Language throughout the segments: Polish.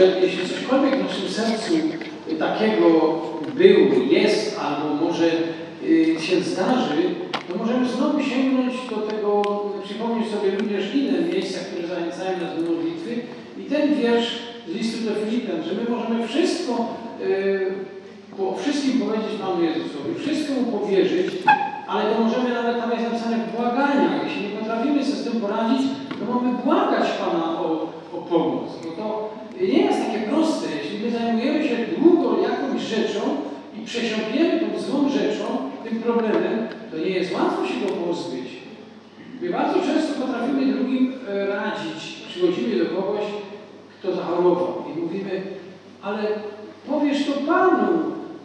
że jeśli cośkolwiek w naszym sercu takiego był, jest, albo może y, się zdarzy, to możemy znowu sięgnąć do tego, przypomnieć sobie również inne miejsca, które zachęcają nas do modlitwy. I ten wiersz z listu do Filipian, że my możemy wszystko, y, o wszystkim powiedzieć Panu Jezusowi, wszystko Mu powierzyć, ale to możemy nawet tam jest napisane w błaganiach. Jeśli nie potrafimy sobie z tym poradzić, to mamy błagać Pana o, o pomoc. Bo to nie jest takie proste. Jeśli my zajmujemy się długo jakąś rzeczą i przesiąkniemy tą złą rzeczą, tym problemem, to nie jest łatwo się go pozbyć. My bardzo często potrafimy drugim e, radzić. Przychodzimy do kogoś, kto zachorował i mówimy, ale powiesz to Panu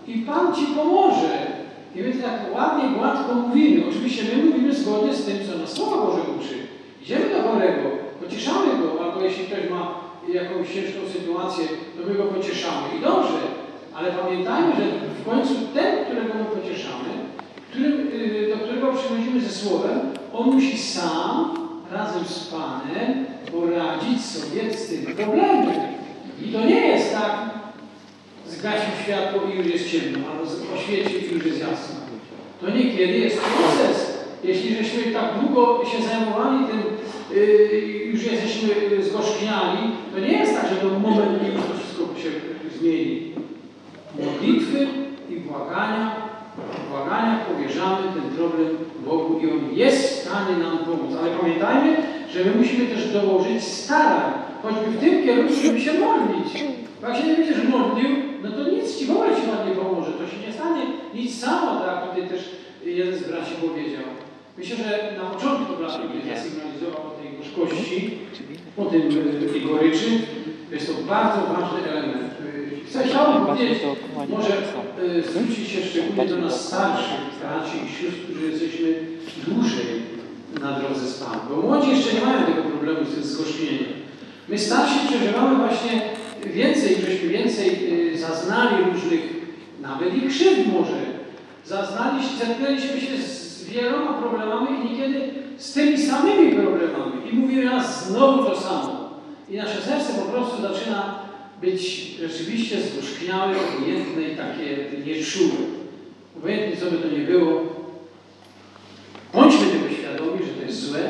i Pan Ci pomoże. I my tak ładnie, gładko mówimy. Oczywiście my mówimy zgodnie z tym, co nas Słowo Boże uczy. Idziemy do chorego, pocieszamy go, albo jeśli ktoś ma jakąś ciężką sytuację, to my go pocieszamy. I dobrze, ale pamiętajmy, że w końcu ten, którego my pocieszamy, którym, y, do którego przychodzimy ze Słowem, on musi sam razem z Panem poradzić sobie z tym problemem. I to nie jest tak, zgasił światło i już jest ciemno, albo oświecił i już jest jasno. To niekiedy jest proces. Jeśli żeśmy tak długo się zajmowali tym, już jesteśmy zgorzkniali, to nie jest tak, że to moment i to wszystko się zmieni. Modlitwy i błagania, błagania powierzamy ten problem Bogu i On jest w stanie nam pomóc. Ale pamiętajmy, że my musimy też dołożyć starań, choćby w tym kierunku, żeby się modlić. Bo jak się nie będziesz modlił, no to nic Ci w ogóle Ci nie pomoże. To się nie stanie nic samo, tak tutaj też jeden z braci powiedział. Myślę, że na początku brat będzie zasygnalizował gorzkości, o tym y, goryczy. Jest to bardzo ważny element. Chciałbym powiedzieć, może y, zwrócić się szczególnie do nas starszych braci i sióstr, którzy jesteśmy dłużej na drodze z Panem. Bo młodzi jeszcze nie mają tego problemu z zgorzknieniem. My starsi przeżywamy właśnie więcej, żeśmy więcej y, zaznali różnych, nawet i krzywd może. Zaznaliśmy, zetknęliśmy się z wieloma problemami i niekiedy z tymi samymi problemami. I mówimy nas znowu to samo. I nasze serce po prostu zaczyna być rzeczywiście zgorzkniałe, obojętne i takie nieczułe. Obojętnie co by to nie było, bądźmy tego świadomi, że to jest złe,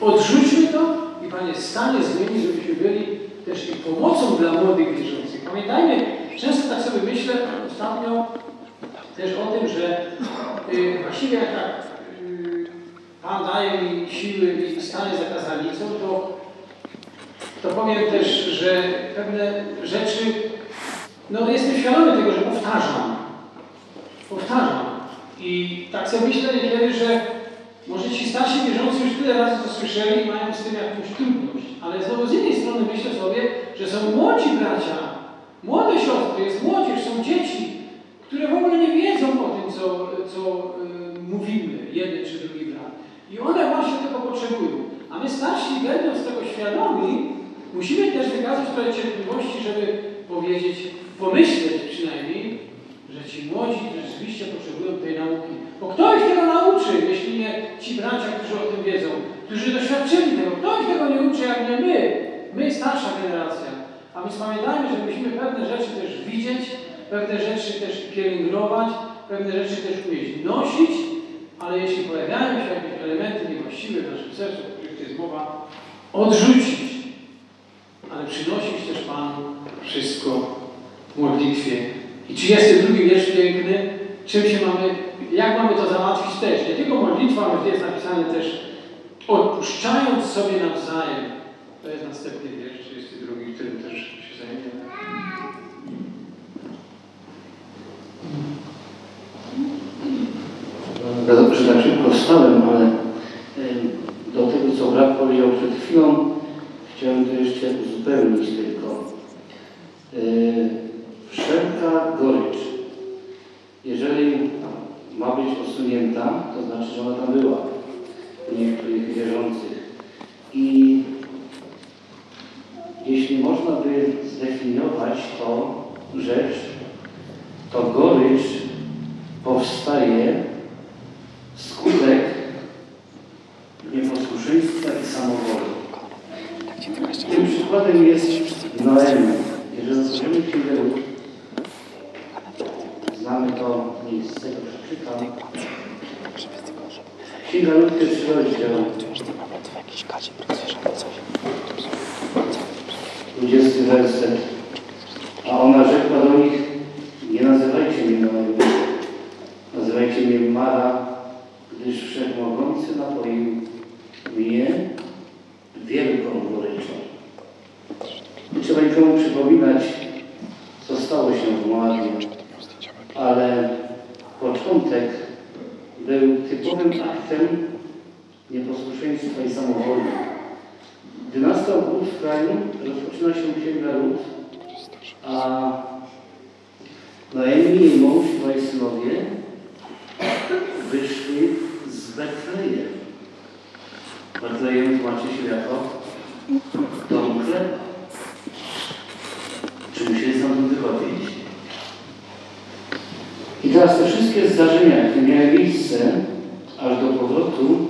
odrzućmy to i Pan jest w stanie zmienić, żebyśmy byli też i pomocą dla młodych wierzących. Pamiętajmy, często tak sobie myślę ostatnio też o tym, że y, właściwie jak tak Pan daje mi siły i stanie za kazalicą, to, to powiem też, że pewne rzeczy, no jestem świadomy tego, że powtarzam. Powtarzam. I tak sobie myślę niekiedy, że może ci starsi wierzący już tyle razy to słyszeli i mają z tym jakąś trudność. Ale znowu z jednej strony myślę sobie, że są młodzi bracia, młode siostry, jest młodzież, są dzieci, które w ogóle nie wiedzą o tym, co, co y, mówimy, jeden czy drugi. I one właśnie tego potrzebują. A my starsi, będąc tego świadomi, musimy też wykazać trochę cierpliwości, żeby powiedzieć, pomyśleć przynajmniej, że ci młodzi rzeczywiście potrzebują tej nauki. Bo kto ich tego nauczy, jeśli nie ci bracia, którzy o tym wiedzą, którzy doświadczyli tego? Kto ich tego nie uczy, jak nie my? My, starsza generacja. A więc pamiętajmy, że musimy pewne rzeczy też widzieć, pewne rzeczy też pielęgnować, pewne rzeczy też umieć nosić, ale jeśli pojawiają się jakieś elementy niewłaściwe w naszym sercu, o których jest mowa, odrzucić, ale przynosić też Panu wszystko w modlitwie. I 32 wiersz piękny, czym się mamy, jak mamy to załatwić też. Nie tylko modlitwa, ale jest napisane też odpuszczając sobie nawzajem. To jest następny wiersz, 32, którym też się zajmiemy. Że tak szybko wstałem, ale do tego, co brat powiedział przed chwilą, chciałem to jeszcze uzupełnić tylko. Wszelka gorycz, jeżeli ma być usunięta, to znaczy, że ona tam była u niektórych wierzących. I jeśli można by zdefiniować to rzecz, to gorycz powstaje skutek nieposłuszeństwa i samowoli. Tym przykładem jest Noemi. Jeżeli zobaczymy chwilę, znamy to miejsce, przeczytam. Księga Lud, pierwszy rozdział. 20 werset. A ona rzekła do nich, nie nazywajcie mnie Noemi, nazywajcie mnie Mara, gdyż Wszechmogący napoił mnie wielką goryczą. Nie trzeba nikomu przypominać, co stało się w Moabie, ale początek był typowym aktem nieposłuszeństwa i samowoli. Dynastia obóz w kraju rozpoczyna się Księga Ród, a Noemi, jej mąż i synowie wyszli z Betlejem. Tłumaczy się jako dom chleba. Czy musieli stamtąd wychodzić? I teraz te wszystkie zdarzenia, jakie miały miejsce, aż do powrotu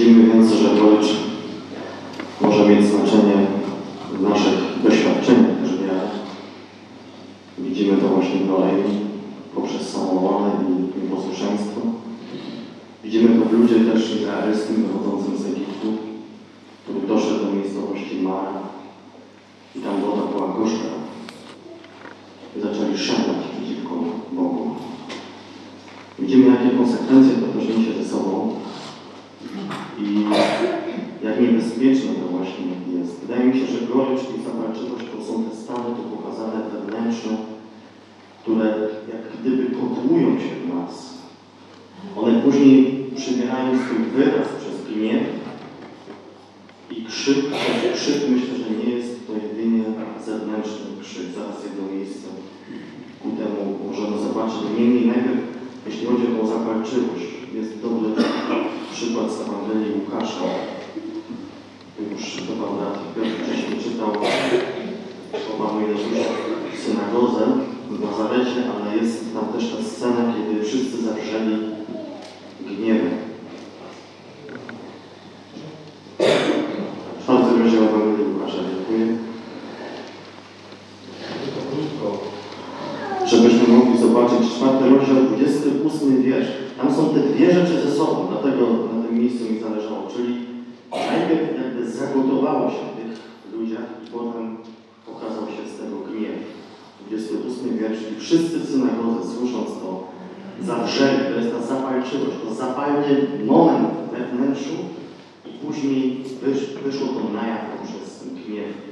Będziemy więc żerować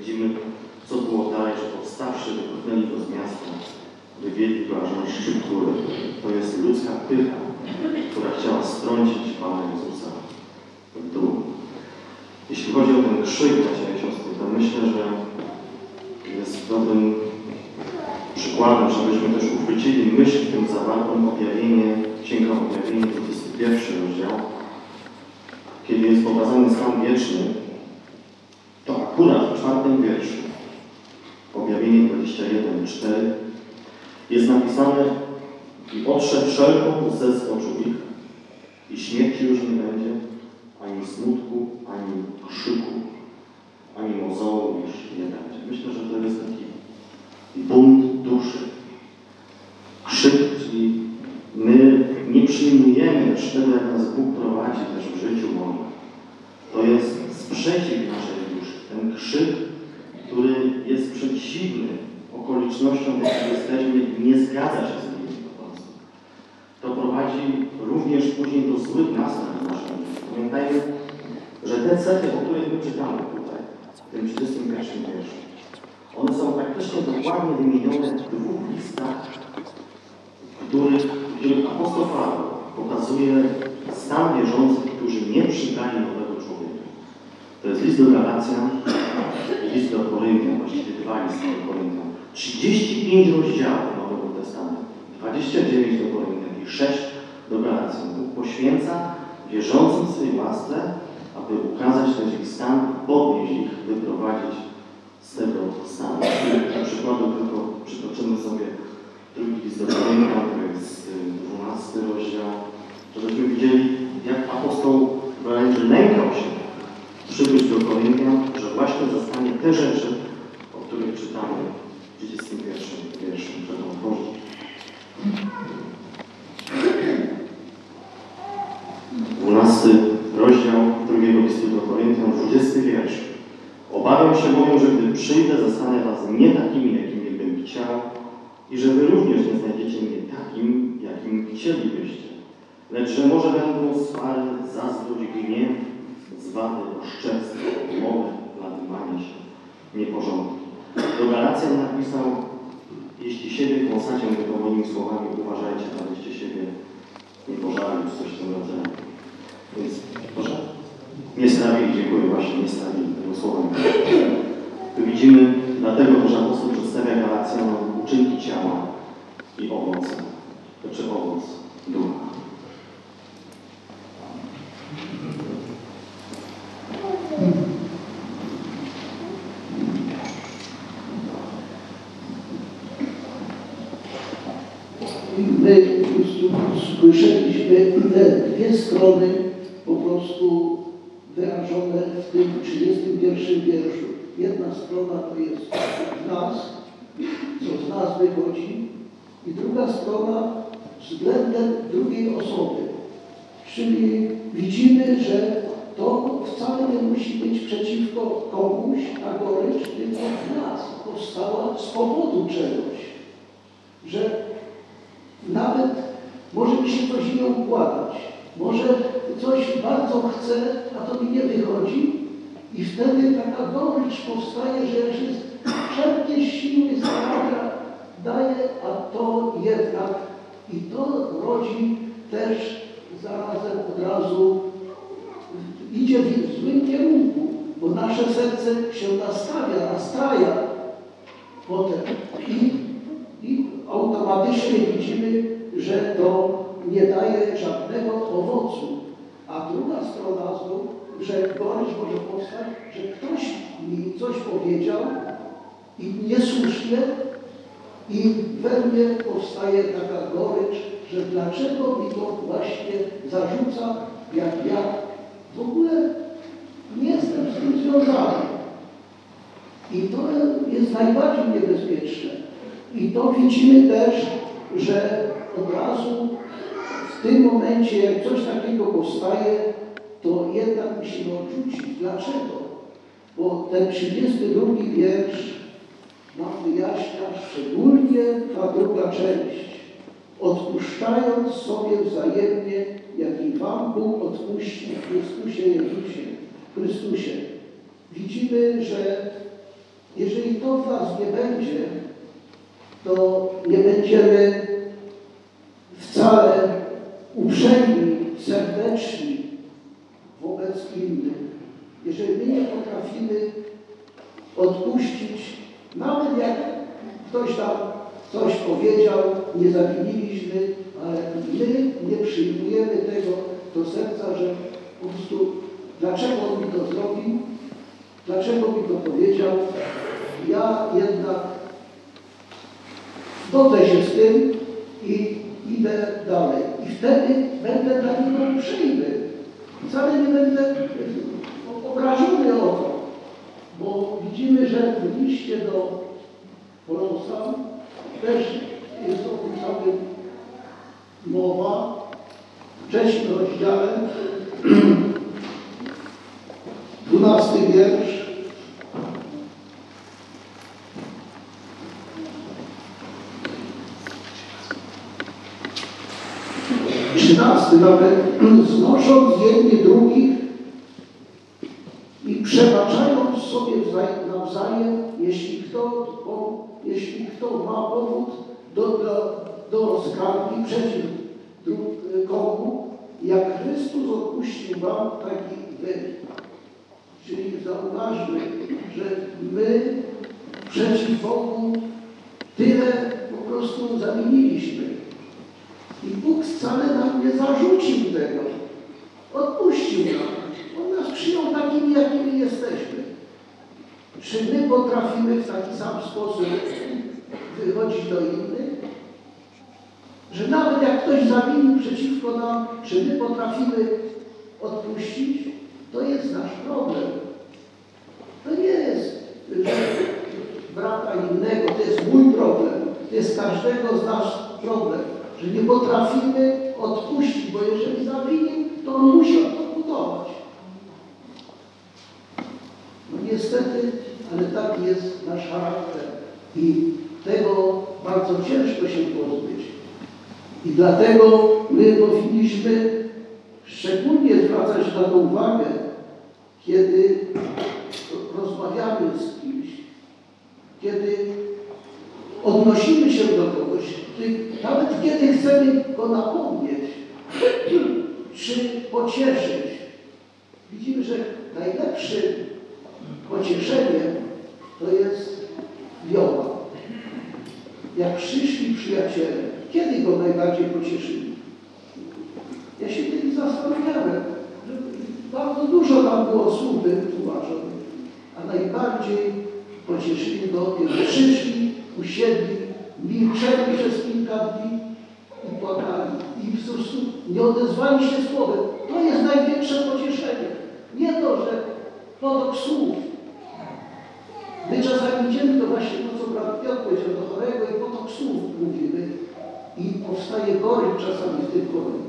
widzimy, co było dalej, że powstawszy wypchnęli go z miasta, wywiedli go aż na szczyt góry. To jest ludzka pycha, która chciała strącić Pana Jezusa w dół. Jeśli chodzi o ten krzyk, bracia i siostry, to myślę, że jest dobrym przykładem, żebyśmy też uchwycili myśl tym zawartą objawienie, Księga Objawienia, 21 rozdział, kiedy jest pokazany stan wieczny, 4, jest napisane i odszedł wszelką ze zboczu ich i śmierci już nie będzie, ani smutku, ani krzyku, ani mozołu już nie będzie. Myślę, że to jest taki bunt duszy. Krzyk, czyli my nie przyjmujemy też tego, jak nas Bóg prowadzi też w życiu moim. To jest sprzeciw naszej duszy. Ten krzyk, który jest przeciwny okolicznościom, w jakich jesteśmy, nie zgadza się z nimi. To prowadzi również później do złych nastaw w naszym. Pamiętajmy, że te cechy, o których my czytamy tutaj, w tym 31 wierszu, one są praktycznie dokładnie wymienione w dwóch listach, w których, których apostoł Paweł pokazuje stan wierzących, którzy nie przybrali nowego człowieka. To jest list do Galacjan list do Koryntian, właściwie dwa listy do Koryntian. 35 rozdziałów Nowego Testamentu, 29 do Koryntian i 6 do Galacjan. Bóg poświęca wierzącym w swojej łasce, aby ukazać też ich stan, podnieść ich, wyprowadzić z tego stanu. Dla przykładu tylko przytoczymy sobie drugi list do Koryntian, to jest y, 12 rozdział, żebyśmy widzieli, jak apostoł wręcz lękał się przybyć do Koryntian, że właśnie zastanie te rzeczy, o których czytamy w 31 wierszu, które otworzyć. 12 rozdział drugiego listu do Koryntian, 20 wiersz. Obawiam się bowiem, że gdy przyjdę, zastanę was nie takimi, jakimi bym chciał i że wy również nie znajdziecie mnie takim, jakim chcielibyście, lecz że może będą swary, zazdrość, gniew, zwady, oszczerstwo, mowy, nadymanie się, nieporządki. Do Galacjan napisał, jeśli siebie kąsacie, to moimi słowami, uważajcie, abyście siebie nie pożarli, czy coś w tym rodzaju. Więc, proszę? Nie strawili, dziękuję, właśnie, nie strawili tego słowa. Tu widzimy, dlatego też apostoł przedstawia Galacjanom uczynki ciała i owoce, znaczy owoc ducha. My słyszeliśmy te dwie strony po prostu wyrażone w tym 31 wierszu. Jedna strona to jest nas, co z nas wychodzi, i druga strona względem drugiej osoby. Czyli widzimy, że to wcale nie musi być przeciwko komuś, a gorycz tylko nas powstała z powodu czegoś. Że nawet może mi się coś nie układać, może coś bardzo chcę, a to mi nie wychodzi i wtedy taka gorycz powstaje, że się wszelkie siły stara daję, a to jednak i to rodzi też zarazem od razu idzie w złym kierunku, bo nasze serce się nastawia, nastraja potem i, i automatycznie widzimy, że to nie daje żadnego owocu. A druga strona znów, że gorycz może powstać, że ktoś mi coś powiedział i niesłusznie i we mnie powstaje taka gorycz, że dlaczego mi to właśnie zarzuca, jak ja w ogóle nie jestem z tym związany. I to jest najbardziej niebezpieczne. I to widzimy też, że od razu w tym momencie, jak coś takiego powstaje, to jednak musimy odrzucić. Dlaczego? Bo ten 32 wiersz nam wyjaśnia szczególnie ta druga część. Odpuszczając sobie wzajemnie, jak i Wam Bóg odpuści w Chrystusie Jezusie, Chrystusie. Widzimy, że jeżeli to w nas nie będzie, to nie będziemy wcale uprzejmi, serdeczni wobec innych. Jeżeli my nie potrafimy odpuścić, nawet jak ktoś tam coś powiedział, nie zawiniliśmy, ale my nie przyjmujemy tego do serca, że po prostu dlaczego on mi to zrobił, dlaczego mi to powiedział. Ja jednak zgodzę się z tym i idę dalej. I wtedy będę dla niego uprzejmy. Wcale nie będę obrażony o to, bo widzimy, że w liście do Kolosa też jest o tym mowa. W trzecim rozdziale, dwunasty wiersz. Trzynasty nawet, znosząc jedni drugich i przebaczając sobie wzaj- nawzajem, jeśli kto, jeśli kto ma powód do, do, do skargi przeciw dru- komu, jak Chrystus odpuścił wam, tak i wy. Czyli zauważmy, że my przeciw Bogu tyle po prostu zamieniliśmy. I Bóg wcale nam nie zarzucił tego. Odpuścił nam. On nas przyjął takimi, jakimi jesteśmy. Czy my potrafimy w taki sam sposób wychodzić do innych? Że nawet jak ktoś zawinił przeciwko nam, czy my potrafimy odpuścić? To jest nasz problem. To nie jest brata innego, to jest mój problem. To jest każdego z nas problem, że nie potrafimy odpuścić, bo jeżeli zawinił, to on musi odbudować. No niestety, ale taki jest nasz charakter i tego bardzo ciężko się pozbyć. I dlatego my powinniśmy szczególnie zwracać na to uwagę, kiedy rozmawiamy z kimś, kiedy odnosimy się do kogoś, nawet kiedy chcemy go napomnieć, czy pocieszyć. Widzimy, że najlepszym pocieszeniem to jest wioła. Jak przyszli przyjaciele, kiedy go najbardziej pocieszyli? Ja się kiedyś zastanawiałem, że bardzo dużo tam było słów wytłumaczonych, a najbardziej pocieszyli go, kiedy przyszli, usiedli, milczeli przez kilka dni i płakali. I po prostu nie odezwali się słowem. To jest największe pocieszenie. Nie to, że potok słów. My czasami idziemy, to właśnie to, co brat Piotr powiedział, do chorego i potok słów mówimy. I powstaje goryч czasami w tym chorym.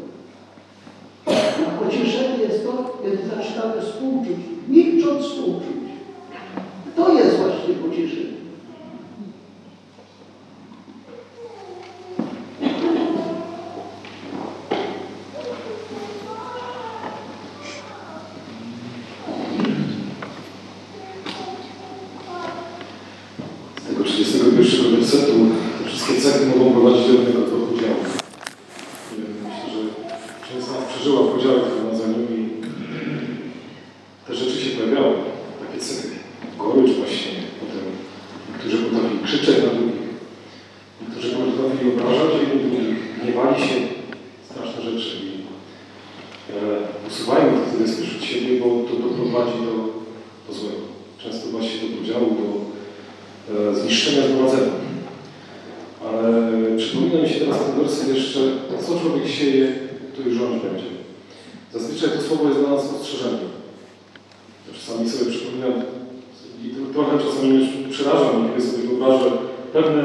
A pocieszenie jest to, kiedy zaczynamy współczuć, milcząc współczuć. To jest właśnie pocieszenie. Z tego 31 wersetu te wszystkie cechy mogą prowadzić do jednego podziału. Myślę, że część z nas przeżyła podziały w prowadzeniu i te rzeczy się pojawiały. Takie cechy. Gorycz właśnie, potem niektórzy potrafili krzyczeć na drugich, niektórzy potrafili obrażać jednych drugich, gniewali się, straszne rzeczy i e, usuwajmy to wtedy spośród siebie, bo to doprowadzi do, do złego. Często właśnie do podziału, do e, zniszczenia zgromadzenia. Ale przypomina mi się teraz ten werset jeszcze, co człowiek sieje, to i rządź będzie. Zazwyczaj to słowo jest dla nas ostrzeżeniem. Czasami sobie przypominam i to trochę czasami mnie przeraża, mnie, kiedy sobie wyobrażę pewne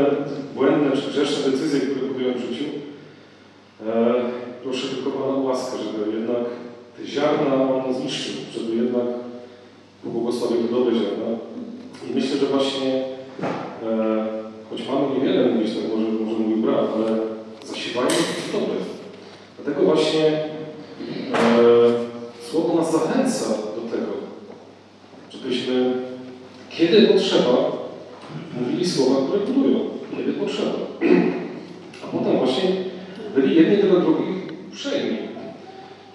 błędne czy grzeszne decyzje, które podjąłem w życiu. E, proszę tylko Pana o łaskę, żeby jednak te ziarna On zniszczył, żeby jednak pobłogosławił te dobre ziarna. I myślę, że właśnie e, choć mamy niewiele mówić, tak może, może mówi brat, ale zasiewajmy to dobre. Dlatego właśnie e, Słowo nas zachęca do tego, żebyśmy, kiedy potrzeba, mówili słowa, które budują, kiedy potrzeba. A potem właśnie byli jedni do drugich uprzejmi.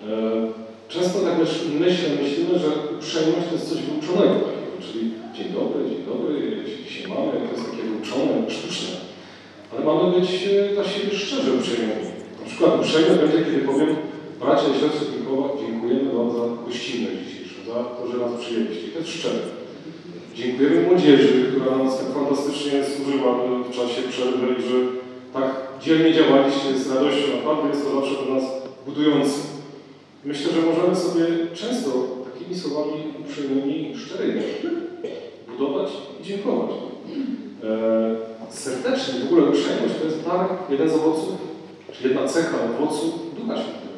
E, Często tak też myślę, myślimy, że uprzejmość to jest coś wyuczonego takiego, czyli dzień dobry, dzień dobry, dzisiaj mamy, to jest takie wyuczone, sztuczne. Ale mamy być e, dla siebie szczerze uprzejmieni. Na przykład uprzejmy będzie, kiedy powiem, bracia i siostry dziękujemy Wam za gościnność dzisiejszą, za to, że nas przyjęliście. To jest szczere. Dziękujemy młodzieży, która nas tak fantastycznie służyła w czasie przerwy że dzielnie działaliście z radością. Naprawdę jest to zawsze dla nas budujące. Myślę, że możemy sobie często takimi słowami uprzejmymi, szczerymi budować i dziękować. E, serdecznie, w ogóle uprzejmość to jest dar, jeden z owoców, czy jedna cecha owocu Ducha Świętego.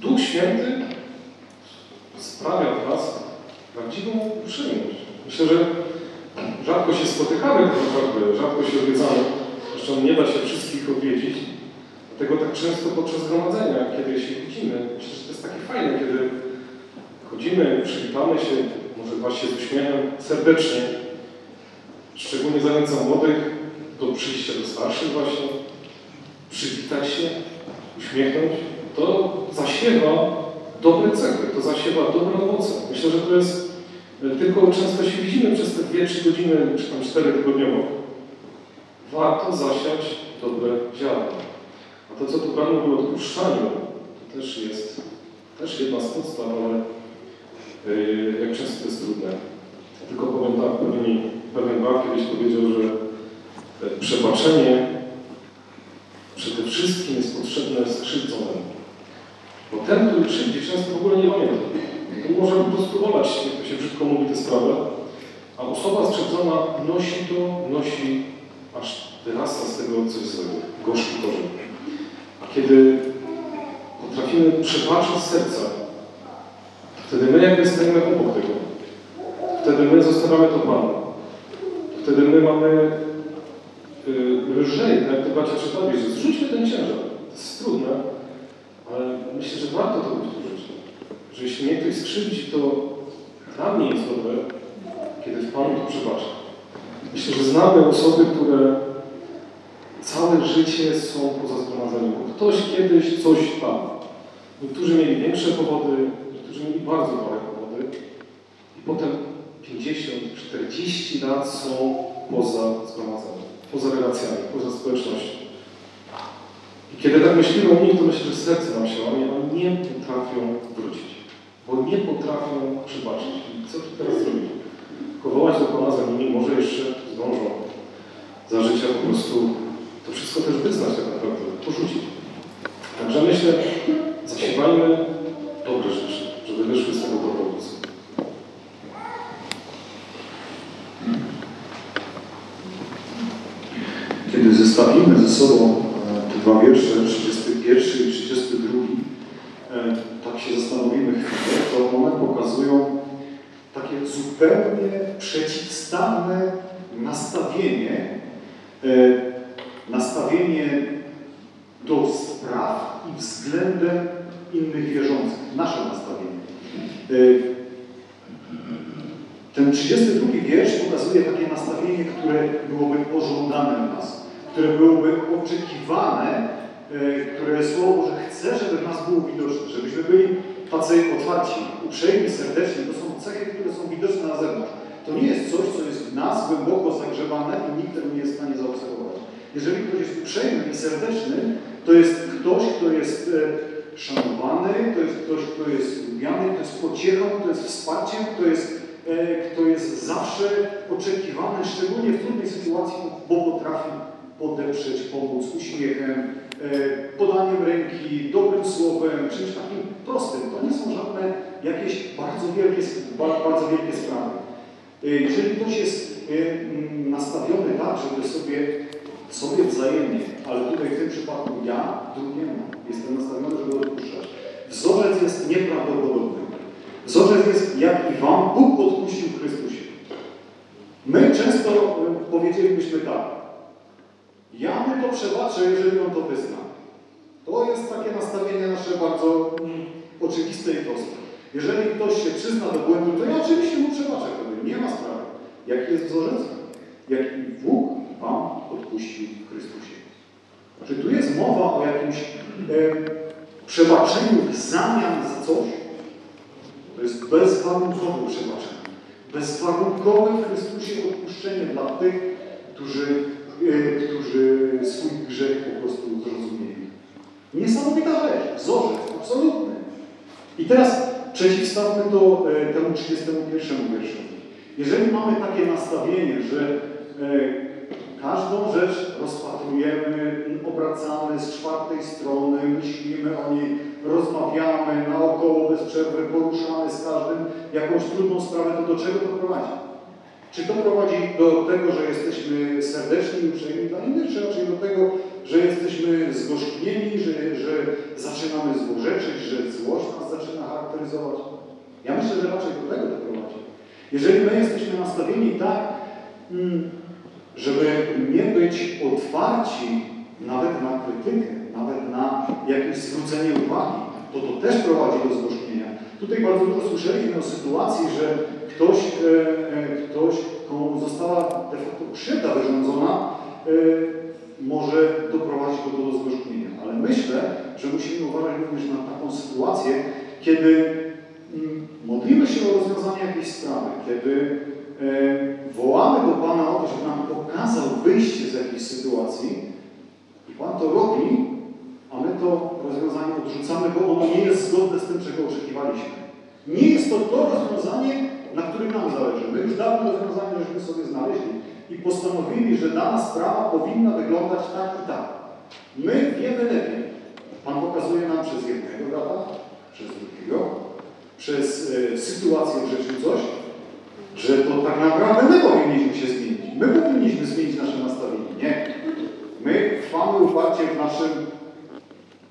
Duch Święty sprawia w nas prawdziwą uprzejmość. Myślę, że rzadko się spotykamy tak naprawdę, rzadko się odwiedzamy. Zresztą nie da się wszystkich odwiedzić. Dlatego tak często podczas zgromadzenia, kiedy się widzimy, myślę, że to jest takie fajne, kiedy chodzimy, przywitamy się, może właśnie z uśmiechem, serdecznie. Szczególnie zachęcam młodych do przyjścia do starszych właśnie, przywitać się, uśmiechnąć. To zasiewa dobre cechy, to zasiewa dobre owoce. Myślę, że to jest e, tylko często się widzimy przez te 2-3 godziny, czy tam 4 tygodniowo. Warto zasiać dobre ziarno. A to, co tu Pan mówił o odpuszczaniu, to też jest też jedna z podstaw, ale yy, jak często to jest trudne. Tylko powiem tak, pewien, pewien brat kiedyś powiedział, że e, przebaczenie przede wszystkim jest potrzebne skrzywdzonemu. Bo ten, który krzywdzi, często w ogóle nie pamięta. On może po prostu olać, jak to się brzydko mówi, tę sprawę, a osoba skrzywdzona nosi to, nosi aż wyrasta z tego coś złego, gorzki korzeń. A kiedy potrafimy przebaczyć serca, wtedy my jakby stajemy obok tego. Wtedy my zostawiamy to Panu. Wtedy my mamy yy, lżej, tak jak to bracia czytali, że zrzućmy ten ciężar. To jest trudne, ale myślę, że warto to powtórzyć. Że jeśli mnie ktoś skrzywdzi, to dla mnie jest dobre, kiedy w Panu to przebaczę. Myślę, że znamy osoby, które całe życie są poza zgromadzeniem. Ktoś kiedyś coś tam. Niektórzy mieli większe powody, niektórzy mieli bardzo małe powody. I potem 50, 40 lat są poza zgromadzeniem, poza relacjami, poza społecznością. I kiedy tak myślimy o nich, to myślę, że serce nam się łamie, a nie potrafią wrócić. Bo nie potrafią przebaczyć. I co teraz zrobić? Powołać do Pana za nimi, może jeszcze za życia po prostu to wszystko też wyznać tak naprawdę, porzucić. Także myślę, zasiewajmy dobre rzeczy, żeby wyszły z tego dobre owoce. Kiedy zestawimy ze sobą e, te dwa wiersze, 31 i 32, e, tak się zastanowimy chwilę, to one pokazują takie zupełnie przeciwstawne nastawienie, e, nastawienie do spraw i względem innych wierzących, nasze nastawienie. E, Ten 32 wiersz pokazuje takie nastawienie, które byłoby pożądane nas, które byłoby oczekiwane, e, które Słowo Boże chce, żeby nas było widoczne, żebyśmy byli tacy otwarci, uprzejmi, serdeczni. To są cechy, które są widoczne na zewnątrz. To nie jest coś, co jest nas głęboko zagrzebane i nikt tego nie jest w stanie zaobserwować. Jeżeli ktoś jest uprzejmy i serdeczny, to jest ktoś, kto jest e, szanowany, to jest ktoś, kto jest lubiany, to jest pociechą, to jest wsparciem, kto jest e, kto jest zawsze oczekiwany, szczególnie w trudnej sytuacji, bo potrafi podeprzeć, pomóc uśmiechem, e, podaniem ręki, dobrym słowem, czymś takim prostym. To nie są żadne jakieś bardzo wielkie, ba- bardzo wielkie sprawy. Jeżeli ktoś jest e, mm, nastawiony tak, żeby sobie, sobie wzajemnie, ale tutaj w tym przypadku ja drugiemu jestem nastawiony, żeby odpuszczać. Wzorzec jest nieprawdopodobny. Wzorzec jest jak i Wam Bóg odpuścił w Chrystusie. My często y, powiedzielibyśmy tak. Ja mu to przebaczę, jeżeli on to wyzna. To jest takie nastawienie nasze bardzo mm, oczywiste i proste. Jeżeli ktoś się przyzna do błędu, to ja oczywiście mu przebaczę. Nie ma sprawy. Jaki jest wzorzec? jaki Bóg Wam odpuścił w Chrystusie. Czy tu jest mowa o jakimś e, przebaczeniu w zamian za coś? To jest bezwarunkowe przebaczenie. Bezwarunkowe w Chrystusie odpuszczenie dla tych, którzy, e, którzy swój grzech po prostu zrozumieli. Niesamowita rzecz, wzorzec, absolutny. I teraz przeciwstawmy to e, temu 31 wierszowi. Jeżeli mamy takie nastawienie, że e, każdą rzecz rozpatrujemy, obracamy z czwartej strony, myślimy o niej, rozmawiamy naokoło bez przerwy, poruszamy z każdym jakąś trudną sprawę, to do czego to prowadzi? Czy to prowadzi do tego, że jesteśmy serdeczni i uprzejmi dla innych, czy raczej do tego, że jesteśmy zgorzknieni, że, że zaczynamy złorzeczyć, że złość nas zaczyna charakteryzować? Ja myślę, że raczej do tego to. Jeżeli my jesteśmy nastawieni tak, mm, żeby nie być otwarci nawet na krytykę, nawet na jakieś zwrócenie uwagi, to to też prowadzi do zgorzknienia. Tutaj bardzo dużo słyszeliśmy o sytuacji, że ktoś, e, e, ktoś komu została de facto krzywda wyrządzona, e, może doprowadzić go do zgorzknienia. Ale myślę, że musimy uważać również na taką sytuację, kiedy modlimy się o rozwiązanie jakiejś sprawy, kiedy e, wołamy do Pana o to, żeby nam pokazał wyjście z jakiejś sytuacji i Pan to robi, a my to rozwiązanie odrzucamy, bo ono nie jest zgodne z tym, czego oczekiwaliśmy. Nie jest to to rozwiązanie, na którym nam zależy. My już dawno rozwiązanie żeśmy sobie znaleźli i postanowili, że dana sprawa powinna wyglądać tak i tak. My wiemy lepiej. Pan pokazuje nam przez jednego brata, przez drugiego, przez e, sytuację coś, że to tak naprawdę my powinniśmy się zmienić. My powinniśmy zmienić nasze nastawienie. Nie. My trwamy uparcie w naszym,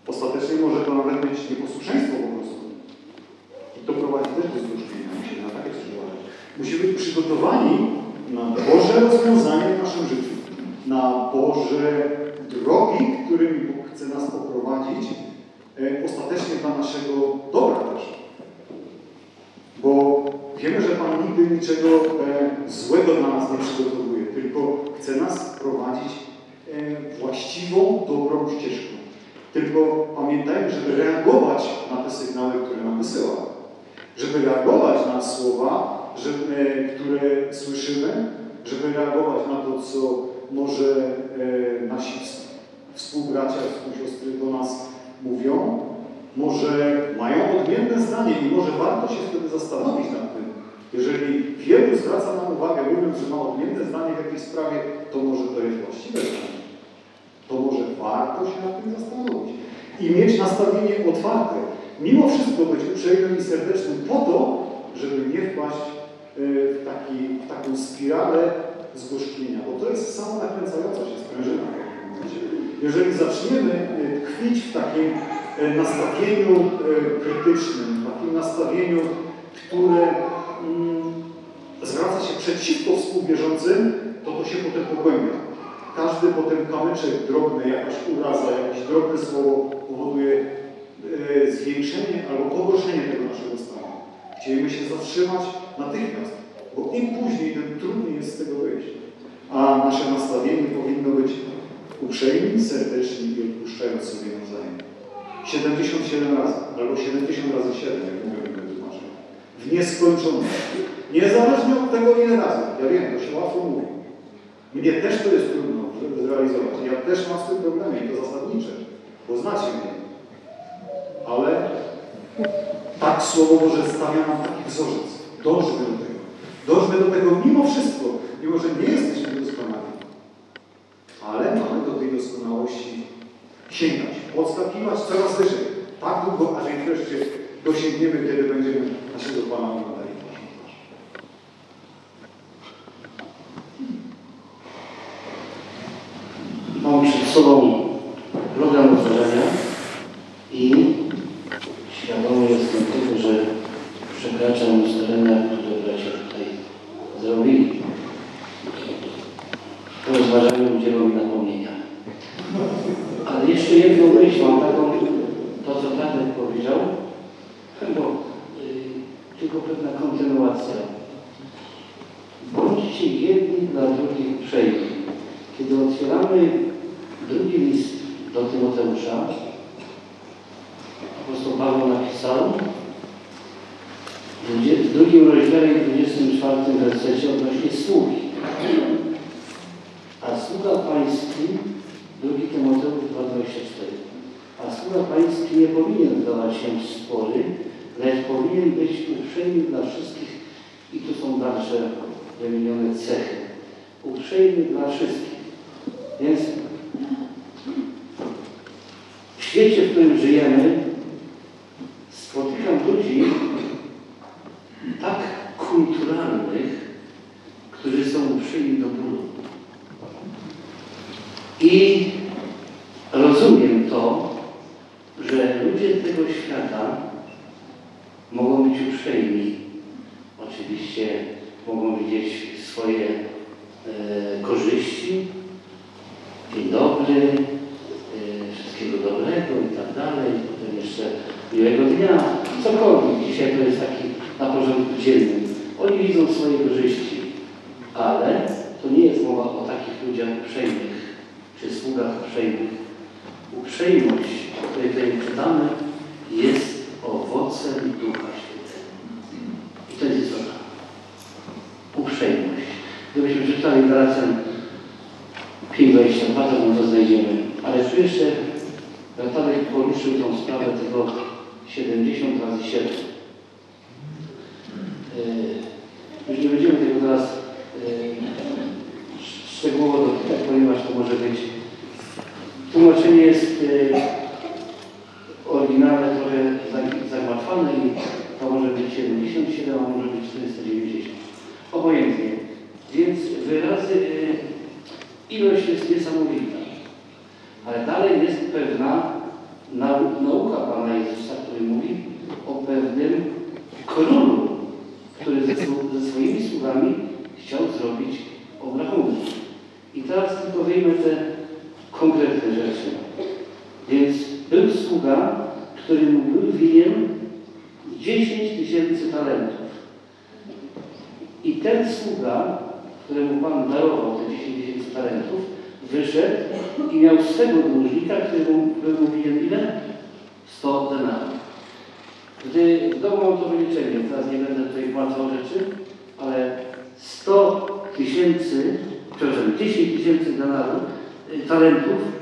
ostatecznie może to nawet być nieposłuszeństwo po prostu. I to prowadzi też do zróżnienia. Musimy na takie. Musimy być przygotowani na Boże rozwiązanie w naszym życiu. Na Boże drogi, którymi Bóg chce nas poprowadzić, e, ostatecznie dla naszego dobra też. Bo wiemy, że Pan nigdy niczego e, złego dla nas nie przygotowuje, tylko chce nas prowadzić e, właściwą, dobrą ścieżką. Tylko pamiętajmy, żeby reagować na te sygnały, które nam wysyła. Żeby reagować na słowa, żeby, e, które słyszymy, żeby reagować na to, co może nasi ws- współbracia, współsiostry do nas mówią, może mają odmienne zdanie i może warto się wtedy zastanowić nad tym. Jeżeli wielu zwraca nam uwagę, mówiąc, że ma odmienne zdanie w jakiejś sprawie, to może to jest właściwe zdanie. To może warto się nad tym zastanowić. I mieć nastawienie otwarte. Mimo wszystko być uprzejmym i serdecznym po to, żeby nie wpaść e, w, taki, w taką spiralę zgorzknienia, bo to jest samo nakręcająca się sprężyna. Jeżeli zaczniemy e, tkwić w takim nastawieniu e, krytycznym, takim nastawieniu, które mm, zwraca się przeciwko współwierzącym, to to się potem pogłębia. Każdy potem kamyczek drobny, jakaś uraza, jakieś drobne słowo powoduje e, zwiększenie albo pogorszenie tego naszego stanu. Chcielibyśmy się zatrzymać natychmiast, bo im później, tym trudniej jest z tego wyjść. A nasze nastawienie powinno być uprzejmi, serdeczni i odpuszczając sobie nawzajem. 77 razy, albo 70 razy 7, jak mówią tłumaczenia. W nieskończoność. Niezależnie od tego, ile razy. Ja wiem, to się łatwo mówi. Mnie też to jest trudno zrealizować. Ja też mam z tym problemy i to zasadnicze, bo znacie mnie. Ale tak Słowo Boże stawia nam taki wzorzec. Dążmy do tego. Dążmy do tego mimo wszystko, mimo że nie jesteśmy doskonali. Ale mamy do tej doskonałości sięgać, podskakiwać coraz wyżej. Tak długo, aż wreszcie dosięgniemy, kiedy będziemy naszego Pana oglądali. Mam przed sobą w drugim rozdziale i 24 wersecie odnośnie sługi. A sługa pański, drugi Tymoteusz 2,24. A sługa pański nie powinien dawać się spory, lecz powinien być uprzejmy dla wszystkich i tu są dalsze wymienione cechy. Uprzejmy dla wszystkich. Więc w świecie, w którym żyjemy, con talentów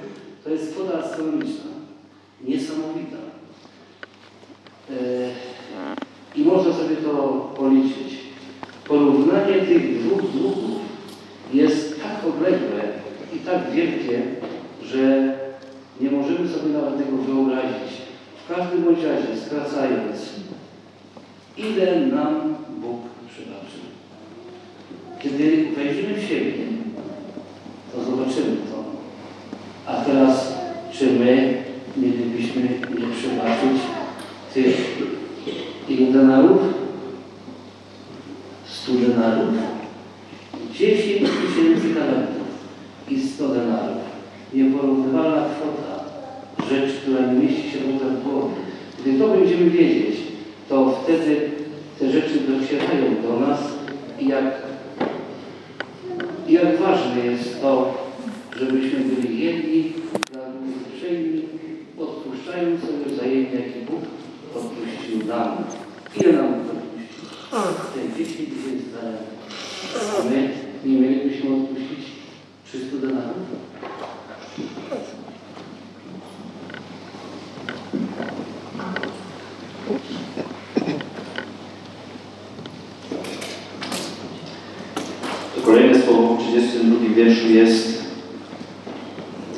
Kolejne słowo w 32 wierszu jest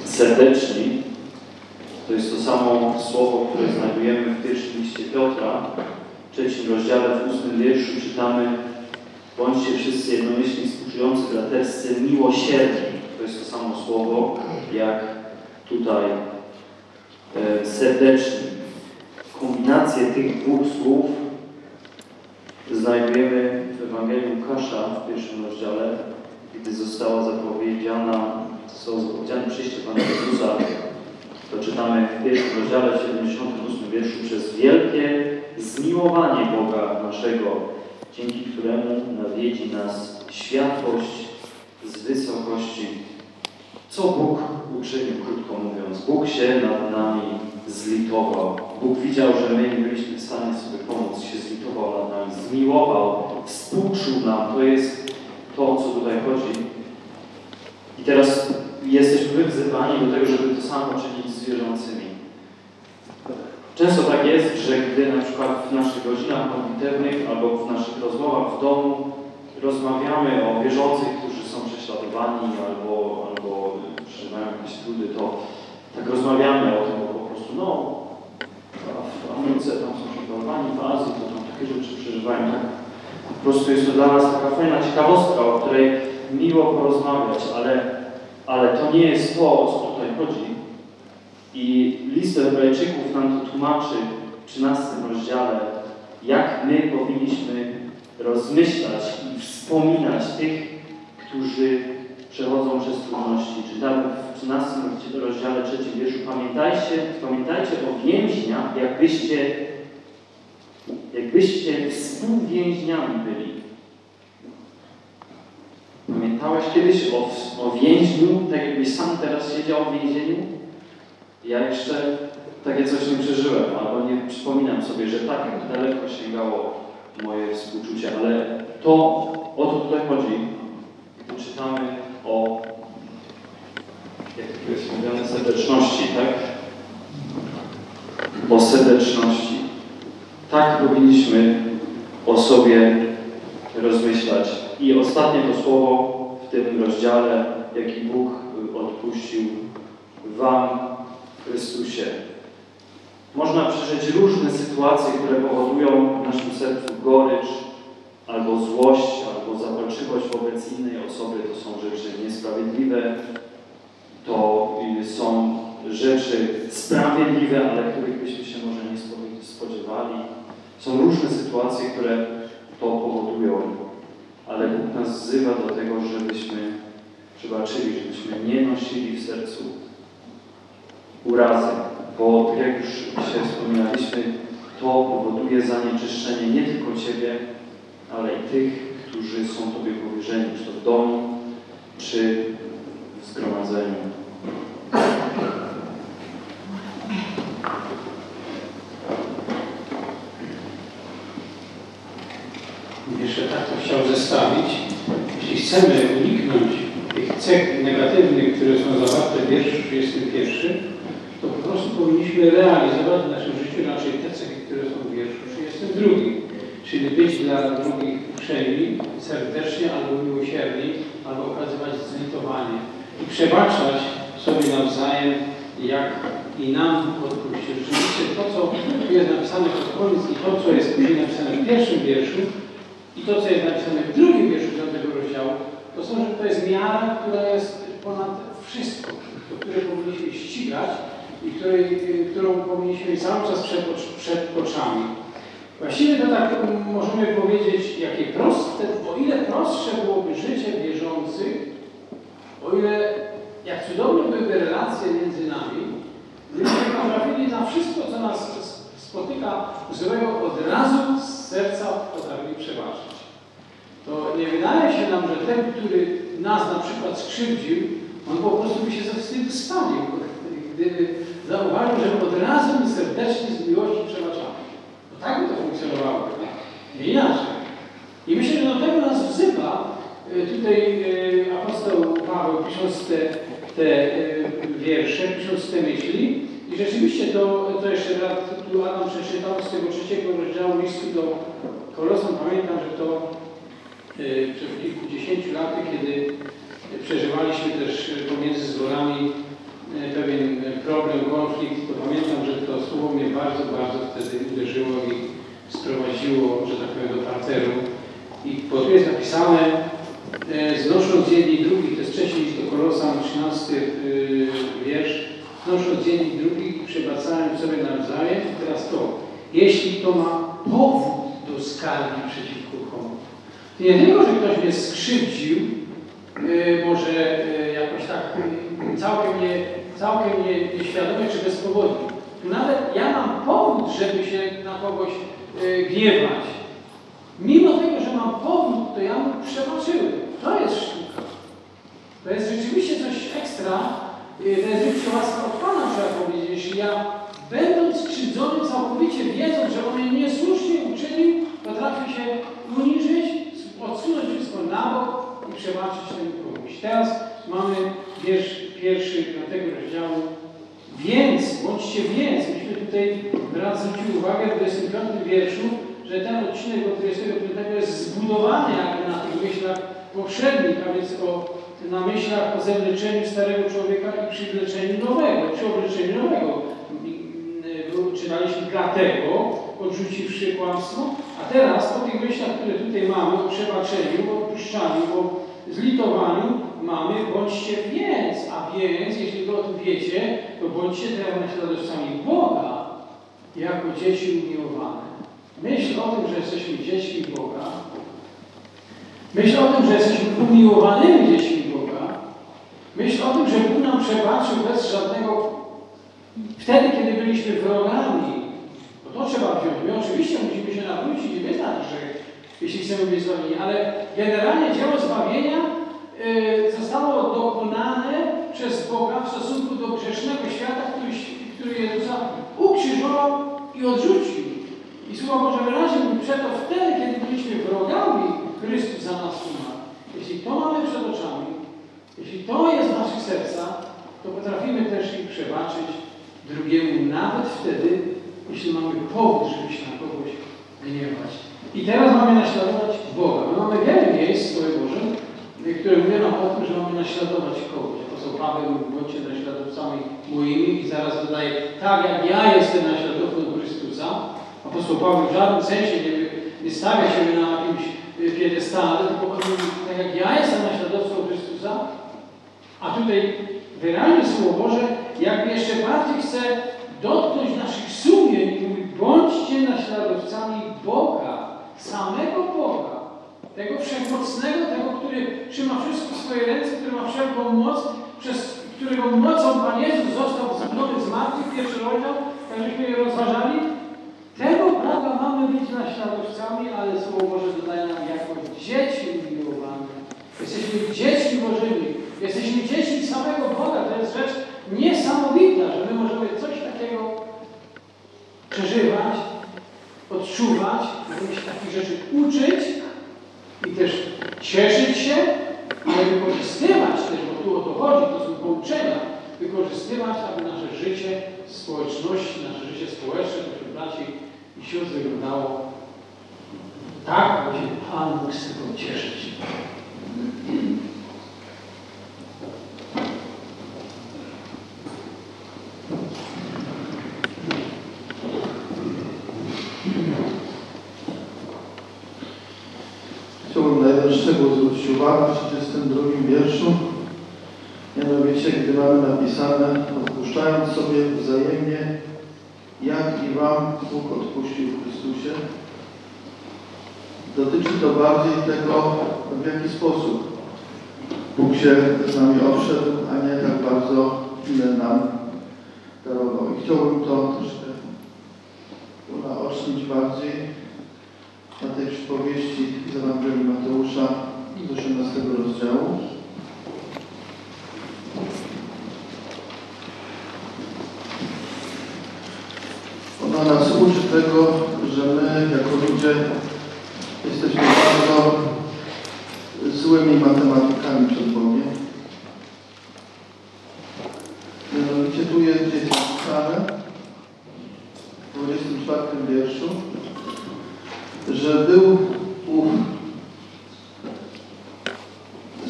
serdeczni. To jest to samo słowo, które znajdujemy w pierwszym liście Piotra, w trzecim rozdziale, w ósmym wierszu czytamy Bądźcie wszyscy jednomyślni, współczujący dla testy, miłosierni. To jest to samo słowo, jak tutaj e, serdeczni kombinację tych dwóch słów znajdujemy w Ewangelii Łukasza w pierwszym rozdziale, gdy została zapowiedziana, zostało zapowiedziane przyjście Pana Jezusa. To czytamy w pierwszym rozdziale, w 78 wierszu, przez wielkie zmiłowanie Boga naszego, dzięki któremu nawiedzi nas światłość z wysokości. Co Bóg uczynił, krótko mówiąc. Bóg się nad nami zlitował. Bóg widział, że my nie byliśmy w stanie sobie pomóc, się zlitował nad nami, zmiłował, współczuł nam. To jest to, o co tutaj chodzi. I teraz jesteśmy wzywani do tego, żeby to samo czynić z wierzącymi. Często tak jest, że gdy na przykład w naszych godzinach modlitewnych albo w naszych rozmowach w domu rozmawiamy o wierzących, którzy są prześladowani albo, albo przeżywają jakieś trudy, to tak rozmawiamy o tym, prostu no, w Ameryce tam są prześladowani, w Azji to tam takie rzeczy przeżywają. Tak? Po prostu jest to dla nas taka fajna ciekawostka, o której miło porozmawiać, ale, ale to nie jest to, o co tutaj chodzi. I list do Hebrajczyków nam to tłumaczy w 13 rozdziale, jak my powinniśmy rozmyślać i wspominać tych, którzy przechodzą przez trudności. Czytamy w 13 rozdziale, trzecim wierszu, pamiętajcie, pamiętajcie o więźniach, jakbyście, jakbyście współwięźniami byli. Pamiętałeś kiedyś o, o więźniu, tak jakbyś sam teraz siedział w więzieniu? Ja jeszcze takie coś nie przeżyłem, albo nie przypominam sobie, że tak daleko sięgało moje współczucie, ale to, o to tutaj chodzi, gdy o, jak to jest mówione, serdeczności, tak? O serdeczności. Tak powinniśmy o sobie rozmyślać. I ostatnie to słowo w tym rozdziale, jaki Bóg odpuścił Wam w Chrystusie. Można przeżyć różne sytuacje, które powodują w naszym sercu gorycz, albo złość, albo zapalczywość wobec innej osoby. To są rzeczy niesprawiedliwe, to są rzeczy sprawiedliwe, ale których byśmy się może nie spodziewali. Są różne sytuacje, które to powodują, ale Bóg nas wzywa do tego, żebyśmy przebaczyli, żebyśmy nie nosili w sercu urazy, bo tak jak już się wspominaliśmy, to powoduje zanieczyszczenie nie tylko Ciebie, ale i tych, którzy są Tobie powierzeni, czy to w domu, czy zgromadzeniu. Jeszcze tak to chciał zestawić. Jeśli chcemy uniknąć tych cech negatywnych, które są zawarte w wierszu 31, to po prostu powinniśmy realizować w naszym życiu raczej te cechy, które są w wierszu 32. Czyli być dla drugich uprzejmi, serdecznie albo miłosierni, albo okazywać zlitowanie i przebaczać sobie nawzajem, jak i nam odpuścić. Rzeczywiście to, co jest napisane pod koniec i to, co jest później napisane w pierwszym wierszu i to, co jest napisane w drugim wierszu piątego rozdziału, to są, że to jest miara, która jest ponad wszystko, do której powinniśmy ścigać i której, którą powinniśmy cały czas przed, przed oczami. Właściwie to tak możemy powiedzieć, jakie proste, o ile prostsze byłoby życie wierzących, o ile jak cudowne byłyby relacje między nami, gdybyśmy potrafili na wszystko, co nas spotyka złego, od razu z serca potrafili przebaczyć. To nie wydaje się nam, że ten, który nas na przykład skrzywdził, on po prostu by się ze wstydu spalił, gdyby zauważył, że od razu my serdecznie z miłości przebaczamy. No tak by to funkcjonowało, nie inaczej. I myślę, że do tego nas wzywa tutaj apostoł Paweł, pisząc te, te wiersze, pisząc te myśli. I rzeczywiście to, to jeszcze raz tu Adam przeczytał z tego trzeciego rozdziału listu do Kolosan. Pamiętam, że to przed kilkudziesięciu laty, kiedy przeżywaliśmy też pomiędzy zborami pewien problem, konflikt, to pamiętam, że to słowo mnie bardzo, bardzo wtedy uderzyło i sprowadziło, że tak powiem, do parteru. I bo tu jest napisane, znosząc jedni i drugich, to jest list do Kolosan, 13 yy, wiersz, znosząc jedni drugich i przebacając sobie nawzajem. I teraz to, jeśli to ma powód do skargi przeciwko komuś. To nie tylko, że ktoś mnie skrzywdził, może yy, jakoś tak całkiem, nie, całkiem nie, nieświadomie czy bez powodu. Nawet ja mam powód, żeby się na kogoś gniewać. Mimo tego, że mam powód, to ja mu przebaczyłem. To jest sztuka. To jest rzeczywiście coś ekstra, y, to jest rzeczywiście łaska od Pana, trzeba powiedzieć. Jeśli ja, będąc skrzywdzony całkowicie, wiedząc, że On mnie niesłusznie uczynił, potrafię się uniżyć, odsunąć wszystko na bok i przebaczyć temu komuś. Teraz mamy wiersz pierwszy piątego rozdziału. Więc, bądźcie więc, myśmy tutaj brat uwagę w 25 wierszu, że ten odcinek od 25 jest zbudowany jakby na tych myślach poprzednich, a więc o, na myślach o zewleczeniu starego człowieka i przywleczeniu nowego, czy obleczeniu nowego. Był- Czytaliśmy dlatego, odrzuciwszy kłamstwo, a teraz po tych myślach, które tutaj mamy o przebaczeniu, o odpuszczaniu, o zlitowaniu, mamy bądźcie więc, a więc, jeśli wy o tym wiecie, to bądźcie teraz naśladowcami Boga jako dzieci umiłowane. Myśl o tym, że jesteśmy dziećmi Boga, myśl o tym, że jesteśmy umiłowanymi dziećmi Boga, myśl o tym, że Bóg nam przebaczył bez żadnego, wtedy, kiedy byliśmy wrogami, bo to trzeba wziąć. My oczywiście musimy się nawrócić i wyznać grzech, jeśli chcemy być zbawieni, ale generalnie dzieło zbawienia y, zostało dokonane przez Boga w stosunku do grzesznego świata, który, który Jezusa ukrzyżował i odrzucił. I Słowo Boże wyraźnie mówi, przeto wtedy, kiedy byliśmy wrogami, Chrystus za nas umarł. Jeśli to mamy przed oczami, jeśli to jest w naszych sercach, to potrafimy też ich przebaczyć drugiemu, nawet wtedy, jeśli mamy powód, żeby się na kogoś gniewać. I teraz mamy naśladować Boga. My mamy wiele miejsc w Słowie Bożym, które mówią nam o tym, że mamy naśladować kogoś. Apostoł Paweł mówi, bądźcie naśladowcami moimi i zaraz dodaje, tak jak ja jestem naśladowcą Chrystusa. Apostoł Paweł w żadnym sensie nie, nie stawia się na jakimś piedestale, tylko on mówi, tak jak ja jestem naśladowcą Chrystusa, a tutaj wyraźnie Słowo Boże jakby jeszcze bardziej chce dotknąć naszych sumień i mówi, bądźcie naśladowcami Boga, samego Boga, tego wszechmocnego, tego, który trzyma wszystko w ręce, który ma wszelką moc, przez którego mocą Pan Jezus został wzbudzony z martwych, pierwszy rozdział, jak żeśmy je rozważali. Tego Boga mamy być naśladowcami, ale Słowo Boże dodaje nam jako dzieci umiłowane. Jesteśmy dziećmi Bożymi. Jesteśmy dziećmi samego Boga. To jest rzecz niesamowita, że my możemy coś takiego przeżywać, odczuwać, możemy się takich rzeczy uczyć i też cieszyć się, ale wykorzystywać też, bo tu o to chodzi, to są pouczenia, wykorzystywać, aby nasze życie społeczności, nasze życie społeczne, wśród braci i sióstr wyglądało tak, aby się Pan mógł z tego cieszyć. Chciałbym na jeden szczegół zwrócić uwagę w 32 wierszu. Mianowicie, gdy mamy napisane, odpuszczając sobie wzajemnie, jak i Wam Bóg odpuścił w Chrystusie. Dotyczy to bardziej tego, w jaki sposób Bóg się z nami odszedł, a nie tak bardzo, ile nam darował. I chciałbym to troszkę unaocznić bardziej na tej przypowieści z Ewangelii Mateusza z 18 rozdziału. Ona nas uczy tego, że my jako ludzie jesteśmy bardzo złymi matematyka,mi przed Bogiem. Mianowicie tu jest gdzieś napisane w 24 wierszu, że był ów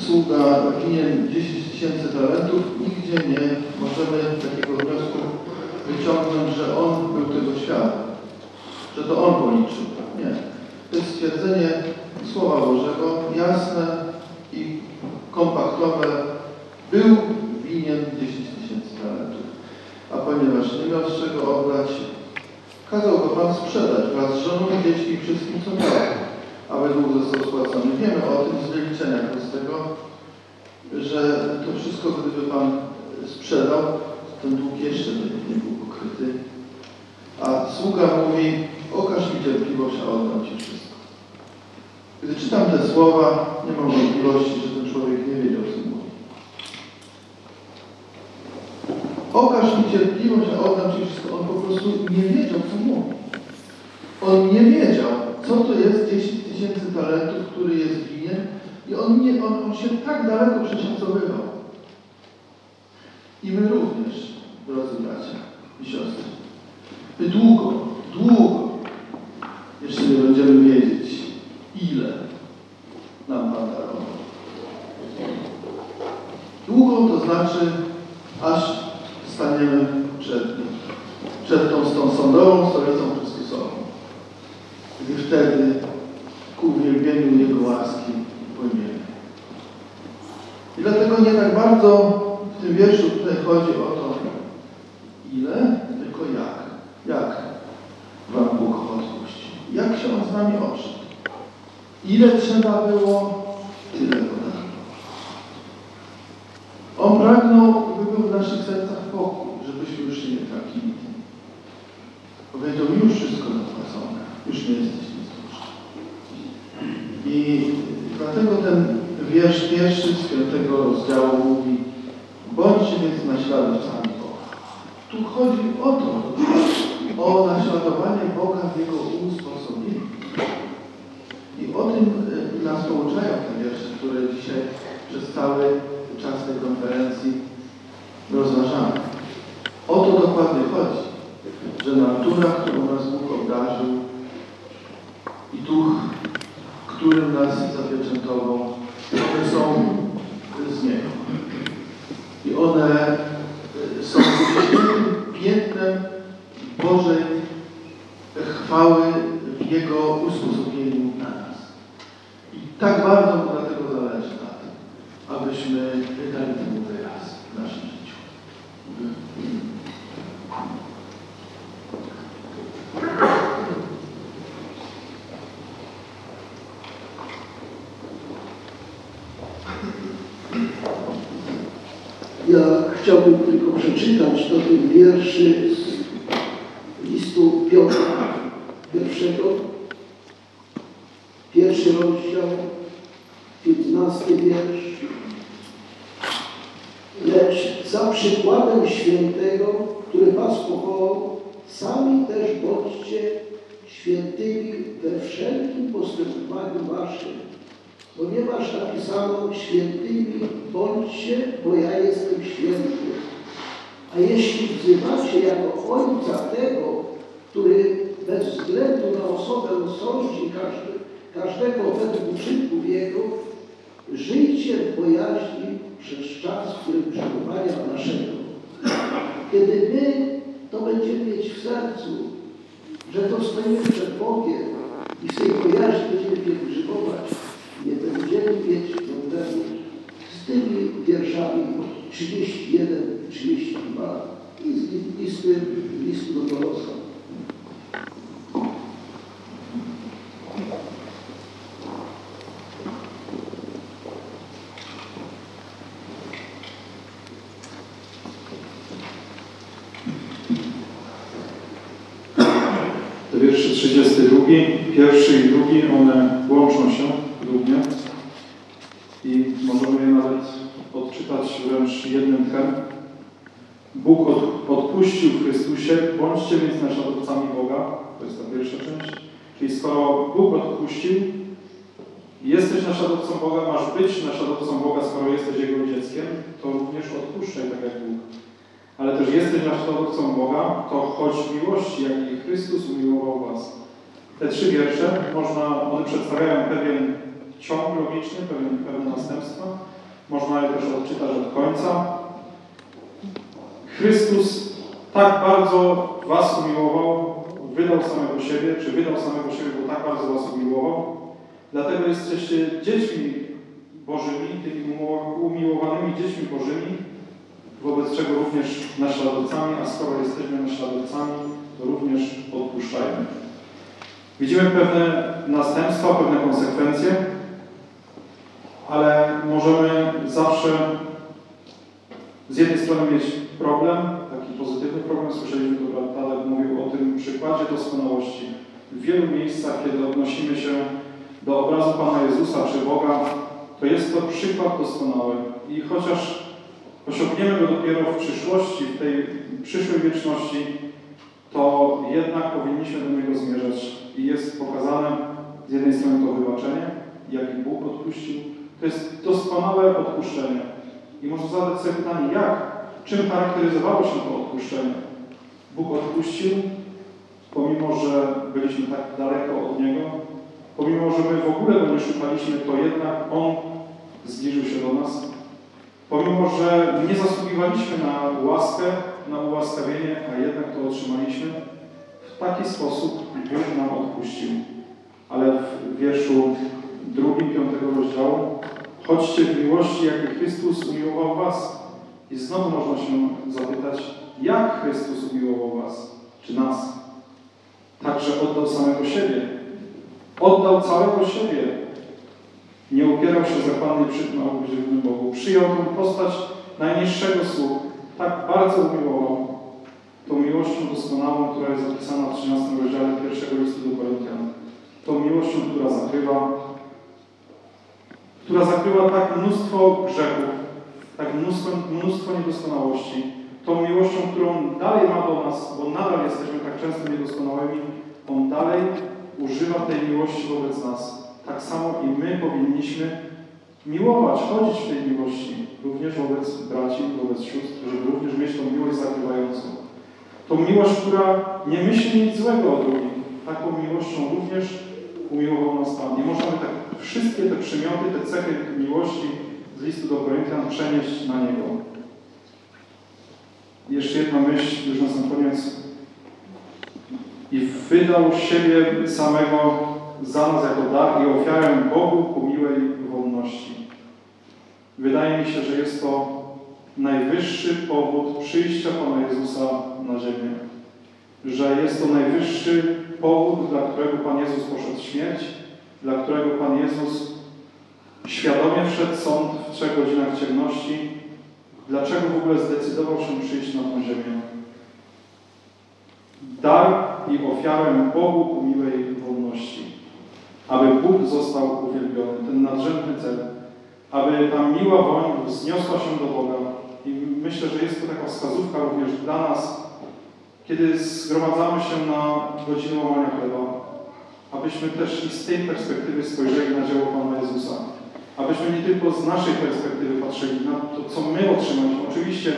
sługa winien 10 tysięcy talentów, nigdzie nie możemy takiego wniosku wyciągnąć, że on był tego świata, że to on policzył. Nie. To jest stwierdzenie Słowa Bożego, jasne i kompaktowe. Był winien 10 tysięcy talentów. A ponieważ nie miał z czego oddać, kazał go Pan sprzedać wraz z żoną, dziećmi i wszystkim, co miał, aby dług został spłacony. Wiemy o tym z wyliczenia prostego, że to wszystko, gdyby Pan sprzedał, ten dług jeszcze nie był pokryty. A sługa mówi, Ojcze, oddam Ci wszystko. Gdy czytam te słowa, nie mam wątpliwości, że ten człowiek nie wiedział, co mówi. Okaż mi cierpliwość, a oddam Ci wszystko. On po prostu nie wiedział, co mówi. On nie wiedział, co to jest 10 tysięcy talentów, który jest winien i on, nie, on, on się tak daleko przeszacowywał. I my również, drodzy bracia i siostry, my długo, długo jeszcze nie będziemy wiedzieć, ile nam Pan darował. Długo to znaczy, aż staniemy przed Nim, przed tą, tą sądową stolicą Chrystusową. Gdy wtedy ku uwielbieniu Jego łaski płyniemy. I dlatego nie tak bardzo w tym wierszu tutaj chodzi o to, ile, tylko jak. Jak Wam Bóg odpuści. Jak się On z nami odszedł. Ile trzeba było, tyle podano. On pragnął, by był w naszych sercach pokój, żebyśmy już się nie tracili. Powiedział, już wszystko zapłacone, już nie jesteś nic dłuższy. I dlatego ten wiersz pierwszy z piątego rozdziału mówi, bądźcie więc naśladowcami Boga. Tu chodzi o to, o naśladowanie Boga w Jego usposobieniu. I o tym nas pouczają te wiersze, które dzisiaj przez cały czas tej konferencji rozważamy. O to dokładnie chodzi, że natura, którą nas Bóg obdarzył i duch, którym nas zapieczętował, one są z Niego. I one y, są piętnem Bożej chwały w Jego usposobieniu na nas. I tak bardzo mu dlatego zależy na tym, abyśmy dali temu wyraz w naszym życiu. Ja chciałbym tylko przeczytać do tych wierszy z listu Piotra pierwszego, pierwszy rozdział, piętnasty wiersz. Lecz za przykładem świętego, który was powołał, sami też bądźcie świętymi we wszelkim postępowaniu waszym, ponieważ napisano świętymi bądźcie, bo ja jestem święty. A jeśli wzywacie jako Ojca tego, który bez względu na osobę sądzi każdy, każdego według uczynków Jego, żyjcie w bojaźni przez czas, w którym przebywania naszego. Kiedy my to będziemy mieć w sercu, że to stoimy przed Bogiem i w tej bojaźni będziemy pielgrzymować, nie będziemy mieć problemu z tymi wierszami 31 i 32 i z listy, listu do Kolosa. Te wiersze 32, pierwszy i drugi, one łączą się równie i możemy je nawet odczytać wręcz jednym tchem. Bóg od, odpuścił w Chrystusie, bądźcie więc naśladowcami Boga, to jest ta pierwsza część. Czyli skoro Bóg odpuścił, jesteś naśladowcą Boga, masz być naśladowcą Boga, skoro jesteś Jego dzieckiem, to również odpuszczaj tak jak Bóg. Ale też jesteś naśladowcą Boga, to choć miłości, jakiej Chrystus umiłował Was. Te trzy wiersze, można, one przedstawiają pewien ciąg logiczny, pewien, pewne następstwa. Można je też odczytać od końca. Chrystus tak bardzo Was umiłował, wydał samego siebie, czy wydał samego siebie, bo tak bardzo Was umiłował. Dlatego jesteście dziećmi Bożymi, tymi umiłowanymi dziećmi Bożymi, wobec czego również naśladowcami, a skoro jesteśmy naśladowcami, to również odpuszczajmy. Widzimy pewne następstwa, pewne konsekwencje, ale możemy zawsze z jednej strony mieć problem, taki pozytywny problem, słyszeliśmy, to Tadek mówił o tym przykładzie doskonałości. W wielu miejscach, kiedy odnosimy się do obrazu Pana Jezusa czy Boga, to jest to przykład doskonały. I chociaż osiągniemy go dopiero w przyszłości, w tej przyszłej wieczności, to jednak powinniśmy do niego zmierzać. I jest pokazane z jednej strony to wybaczenie, jak Bóg odpuścił. To jest doskonałe odpuszczenie. I można zadać sobie pytanie, jak, czym charakteryzowało się to odpuszczenie? Bóg odpuścił, pomimo że byliśmy tak daleko od Niego, pomimo że my w ogóle go nie szukaliśmy, to jednak On zbliżył się do nas. Pomimo, że nie zasługiwaliśmy na łaskę, na ułaskawienie, a jednak to otrzymaliśmy, w taki sposób Bóg nam odpuścił. Ale w wierszu drugim, piątego rozdziału chodźcie w miłości, jakie Chrystus umiłował was. I znowu można się zapytać, jak Chrystus umiłował was, czy nas? Także oddał samego siebie. Oddał całego siebie. Nie upierał się zakładnie przed małżeńskim Bogu. Przyjął tę postać najniższego sług. Tak bardzo umiłował tą miłością doskonałą, która jest zapisana w 13 rozdziale pierwszego listu do Koryntian. Tą miłością, która zakrywa, która zakrywa tak mnóstwo grzechów, tak mnóstwo, mnóstwo niedoskonałości. Tą miłością, którą dalej ma do nas, bo nadal jesteśmy tak często niedoskonałymi, On dalej używa tej miłości wobec nas. Tak samo i my powinniśmy miłować, chodzić w tej miłości, również wobec braci, wobec sióstr, żeby również mieć tą miłość zakrywającą. Tą miłość, która nie myśli nic złego o drugim. Taką miłością również umiłował nas Pan. Nie można by tak wszystkie te przymioty, te cechy miłości z listu do Koryntian przenieść na Niego. Jeszcze jedna myśl, już na sam koniec. I wydał siebie samego za nas jako dar i ofiarę Bogu ku miłej wolności. Wydaje mi się, że jest to najwyższy powód przyjścia Pana Jezusa na ziemię. Że jest to najwyższy powód, dla którego Pan Jezus poszedł śmierć, dla którego Pan Jezus świadomie wszedł sąd w trzech godzinach ciemności. Dlaczego w ogóle zdecydował się przyjść na tę ziemię? Dar i ofiarę Bogu ku miłej wolności. Aby Bóg został uwielbiony, ten nadrzędny cel. Aby ta miła woń wzniosła się do Boga. I myślę, że jest to taka wskazówka również dla nas, kiedy zgromadzamy się na godzinę łamania chleba, abyśmy też i z tej perspektywy spojrzeli na dzieło Pana Jezusa. Abyśmy nie tylko z naszej perspektywy patrzyli na to, co my otrzymaliśmy. Oczywiście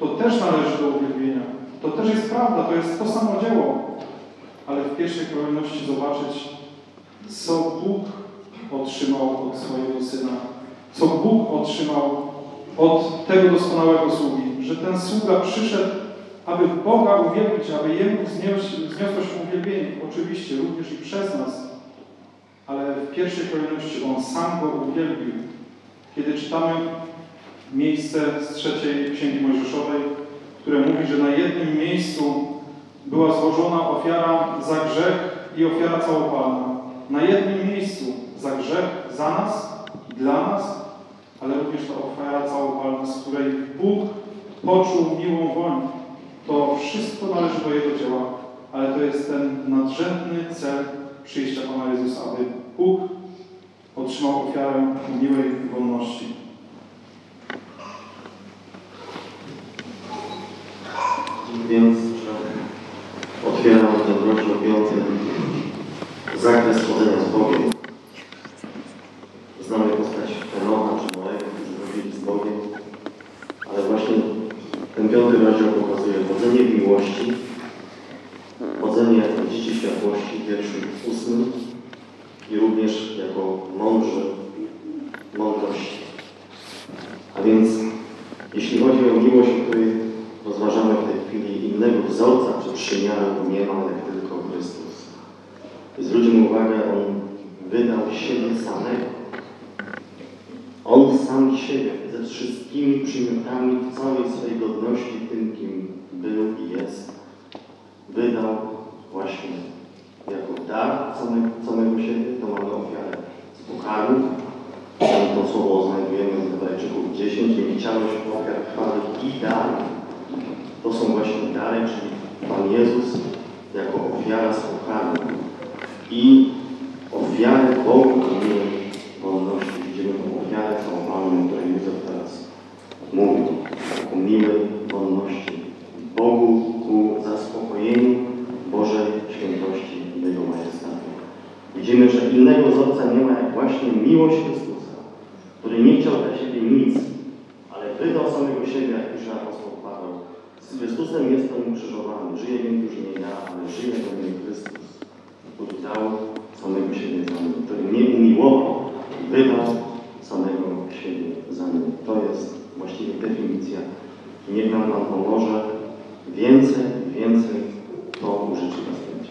to też należy do uwielbienia. To też jest prawda, to jest to samo dzieło. Ale w pierwszej kolejności zobaczyć, co Bóg otrzymał od swojego Syna. Co Bóg otrzymał od tego doskonałego sługi. Że ten sługa przyszedł aby Boga uwielbić, aby Jemu wzniosło uwielbienie. Oczywiście również i przez nas, ale w pierwszej kolejności On sam Go uwielbił. Kiedy czytamy miejsce z trzeciej Księgi Mojżeszowej, które mówi, że na jednym miejscu była złożona ofiara za grzech i ofiara całopalna. Na jednym miejscu za grzech, za nas, dla nas, ale również ta ofiara całopalna, z której Bóg poczuł miłą woń, to wszystko należy do Jego dzieła, ale to jest ten nadrzędny cel przyjścia Pana Jezusa, aby Bóg otrzymał ofiarę miłej wolności. Więc otwieram ten rozdział piąty zakres chodzenia z Bogiem. Znamy postać Enocha czy Noego, którzy chodzili z Bogiem, ale właśnie ten piąty rozdział pokazuje chodzenie miłości, chodzenie dzieci światłości wierszu ósmym i również jako mądrzy mądrości. A więc jeśli chodzi o miłość, o której rozważamy w tej chwili innego wzorca czy przymiaru, nie ma jak tylko Chrystus. Zwróćmy uwagę, On wydał siebie samego. On sam siebie ze wszystkimi przymiotami w całej swojej godności, tym kim był i jest, wydał właśnie jako dar samego, samego siebie, to mamy ofiarę z pokarmów. Tam to słowo znajdujemy w Hebrajczyków 10, niewidzialność ofiar chwały i darów. To są właśnie dary, czyli Pan Jezus jako ofiara z pokarmu i ofiarę Bogu miłej wolności. Widzimy tą ofiarę całą o której Józef teraz mówił. miłej wolności, Bogu ku zaspokojeniu Bożej świętości i Jego majestatu. Widzimy, że innego wzorca nie ma jak właśnie miłość Chrystusa, który nie chciał dla siebie nic, ale wydał samego siebie, jak pisze apostoł Paweł. Z Chrystusem jestem ukrzyżowany, żyję więc już nie ja, ale żyje we mnie Chrystus, który dał samego siebie za mnie, który mnie umiłował i wydał samego siebie za mnie. To jest właściwie definicja. I niech nam Pan pomoże więcej, więcej to urzeczywistnić.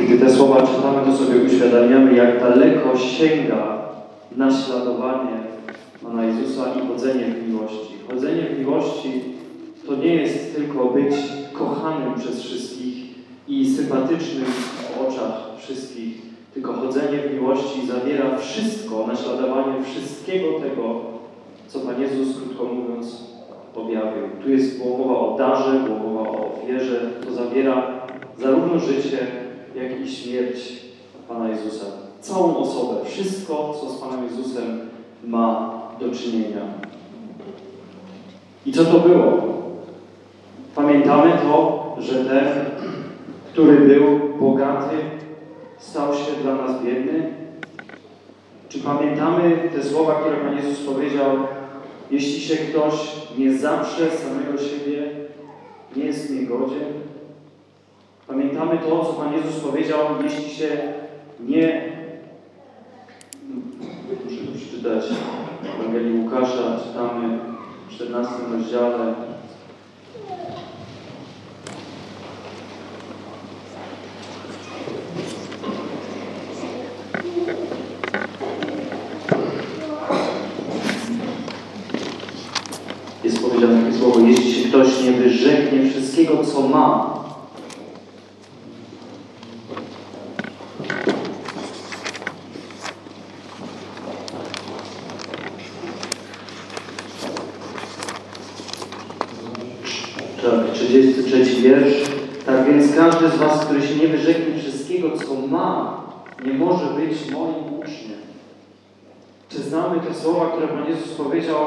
I gdy te słowa czytamy, to sobie uświadamiamy, jak daleko sięga naśladowanie Pana Jezusa i chodzenie w miłości. Chodzenie w miłości to nie jest tylko być kochanym przez wszystkich i sympatycznym w oczach wszystkich, tylko chodzenie w miłości zawiera wszystko, naśladowanie wszystkiego tego, co Pan Jezus, krótko mówiąc, objawił. Tu jest było mowa o darze, było mowa o ofierze. To zawiera zarówno życie, jak i śmierć Pana Jezusa. Całą osobę, wszystko, co z Panem Jezusem ma do czynienia. I co to było? Pamiętamy to, że ten, który był bogaty, stał się dla nas biedny? Czy pamiętamy te słowa, które Pan Jezus powiedział? Jeśli się ktoś nie zaprze samego siebie, nie jest niegodzien. Pamiętamy to, co Pan Jezus powiedział, jeśli się nie... Muszę to przeczytać. W Ewangelii Łukasza czytamy w 14 rozdziale. Jest powiedziane takie słowo, jeśli się ktoś nie co ma, Tak, 33 wiersz. Tak więc każdy z Was, który się nie wyrzeknie wszystkiego, co ma, nie może być moim uczniem. Czy znamy te słowa, które Pan Jezus powiedział?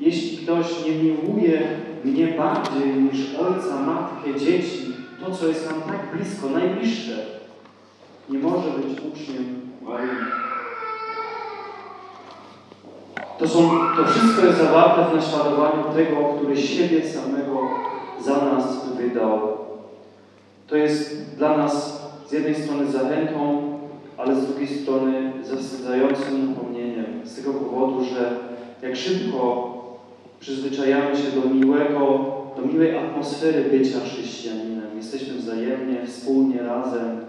Jeśli ktoś nie miłuje mnie bardziej niż ojca, matkę, dzieci, to, co jest nam tak blisko, najbliższe, nie może być uczniem moim. To, są, to wszystko jest zawarte w naśladowaniu tego, który siebie samego za nas wydał. To jest dla nas z jednej strony zachętą, ale z drugiej strony zawstydzającym napomnieniem. Z tego powodu, że jak szybko przyzwyczajamy się do miłego, do miłej atmosfery bycia chrześcijaninem. Jesteśmy wzajemnie, wspólnie, razem.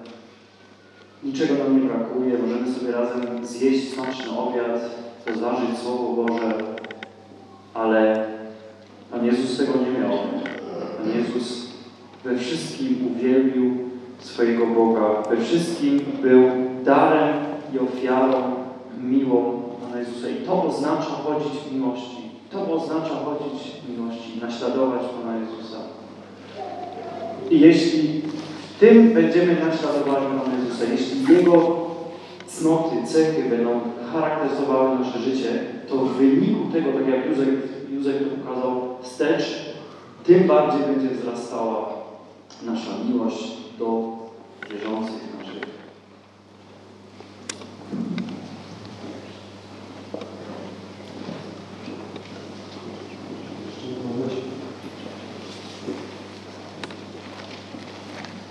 Niczego nam nie brakuje. Możemy sobie razem zjeść smaczny obiad, rozważyć Słowo Boże, ale Pan Jezus tego nie miał. Pan Jezus we wszystkim uwielbił swojego Boga. We wszystkim był darem i ofiarą miłą Pana Jezusa. I to oznacza chodzić w miłości. To oznacza chodzić w miłości, naśladować Pana Jezusa. I jeśli w tym będziemy naśladowali Pana Jezusa, jeśli Jego cnoty, cechy będą charakteryzowały nasze życie, to w wyniku tego, tak jak Józef, Józef to pokazał wstecz, tym bardziej będzie wzrastała nasza miłość do wierzących naszych.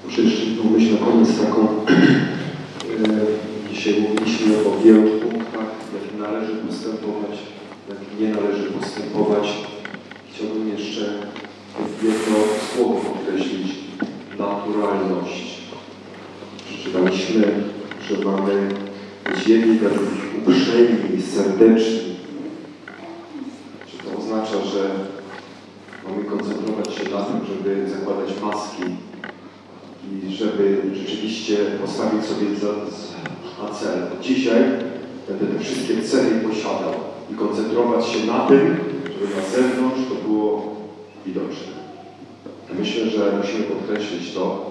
Muszę jeszcze jedną myśl na koniec taką. E, Dzisiaj mówiliśmy o wielu punktach, jak należy postępować, jak nie należy postępować. Chciałbym jeszcze jedno słowo podkreślić. Naturalność. Przeczytaliśmy, że mamy być jedni dla drugich uprzejmi, serdeczni. Czy to oznacza, że mamy koncentrować się na tym, żeby zakładać maski, i żeby rzeczywiście postawić sobie za, za cel. Dzisiaj będę te wszystkie cele posiadał i koncentrować się na tym, żeby na zewnątrz to było widoczne. Ja myślę, że że musimy podkreślić to,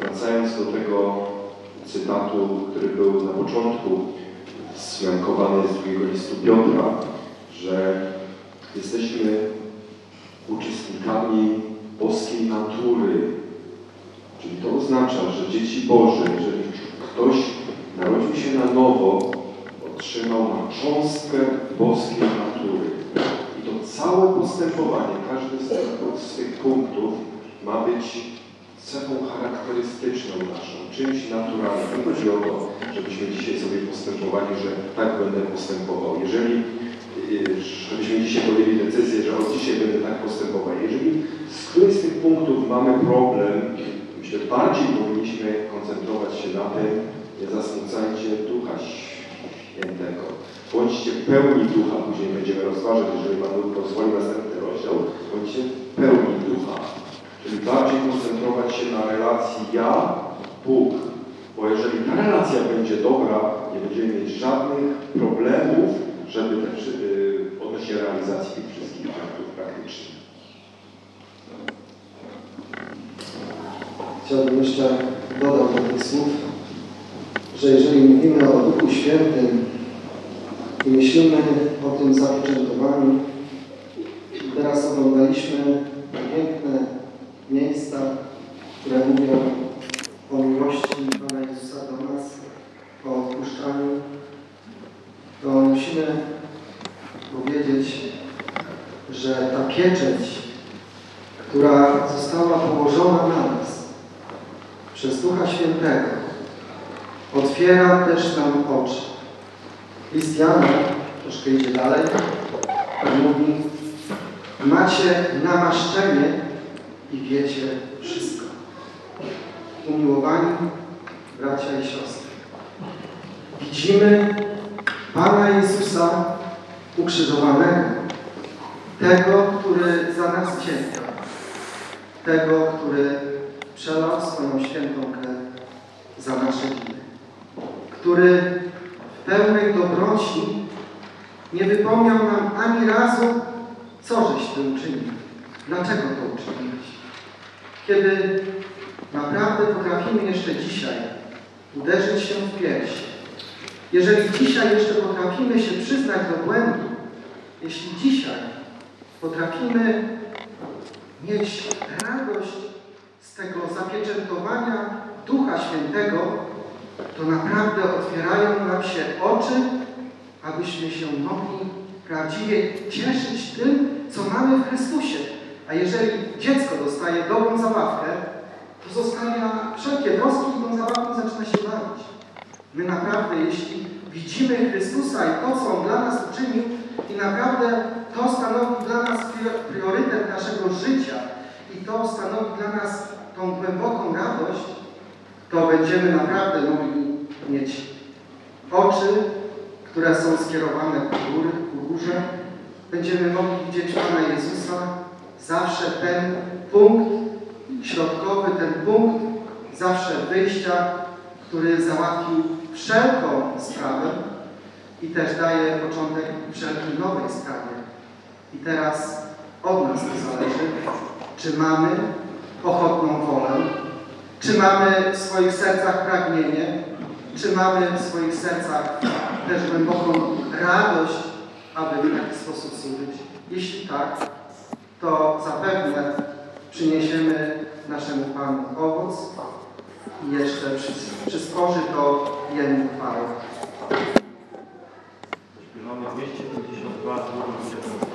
wracając do tego cytatu, który był na początku wzmiankowany z drugiego listu Piotra, że jesteśmy boskiej natury. Czyli to oznacza, że dzieci Boże, jeżeli ktoś narodził się na nowo, otrzymał na cząstkę boskiej natury. I to całe postępowanie, każdy z tych, z tych punktów ma być cechą charakterystyczną naszą, czymś naturalnym. Nie chodzi o to, żebyśmy dzisiaj sobie postępowali, że tak będę postępował. Jeżeli, żebyśmy dzisiaj podjęli decyzję, że od dzisiaj będę tak postępował. Jeżeli z którymś z tych punktów mamy problem, myślę, bardziej powinniśmy koncentrować się na tym, nie zasmucajcie Ducha Świętego. Bądźcie pełni Ducha, później będziemy rozważać, jeżeli Pan Bóg pozwoli następny rozdział, bądźcie pełni Ducha. Czyli bardziej koncentrować się na relacji ja, Bóg. Bo jeżeli ta relacja będzie dobra, nie będziemy mieć żadnych problemów, żeby te, wszy- yy, odnośnie realizacji tych wszystkich aktów praktycznych. Chciałbym jeszcze dodać do tych słów, że jeżeli mówimy o Duchu Świętym i myślimy o tym zapieczętowaniu, teraz oglądaliśmy piękne miejsca, które mówią o miłości Pana Jezusa do nas, o odpuszczaniu, to musimy powiedzieć, że ta pieczęć, która została położona na nas przez Ducha Świętego, otwiera też nam oczy. List Jana, troszkę idzie dalej, on mówi, macie namaszczenie i wiecie wszystko. Umiłowani bracia i siostry, widzimy Pana Jezusa ukrzyżowanego, tego, który za nas cierpiał, tego, który przelał swoją świętą krew za nasze winy, który w pełnej dobroci nie wypomniał nam ani razu, co żeś Ty uczynił, dlaczego to uczyniłeś. Kiedy naprawdę potrafimy jeszcze dzisiaj uderzyć się w pierś, jeżeli dzisiaj jeszcze potrafimy się przyznać do błędu, jeśli dzisiaj potrafimy mieć radość z tego zapieczętowania Ducha Świętego, to naprawdę otwierają nam się oczy, abyśmy się mogli prawdziwie cieszyć tym, co mamy w Chrystusie. A jeżeli dziecko dostaje dobrą zabawkę, to zostawia wszelkie troski i tą zabawką zaczyna się bawić. My naprawdę, jeśli widzimy Chrystusa i to, co On dla nas uczynił i naprawdę to stanowi dla nas prior- priorytet naszego życia i to stanowi dla nas tą głęboką radość, to będziemy naprawdę mogli mieć oczy, które są skierowane ku, góry, ku górze. Będziemy mogli widzieć Pana Jezusa, zawsze ten punkt środkowy, ten punkt zawsze wyjścia, który załatwił wszelką sprawę i też daje początek wszelkiej nowej sprawie. I teraz od nas to zależy, czy mamy ochotną wolę, czy mamy w swoich sercach pragnienie, czy mamy w swoich sercach też głęboką radość, aby w taki sposób służyć. Jeśli tak, to zapewne przyniesiemy naszemu Panu owoc i jeszcze przysporzy to jemu chwałę. 252,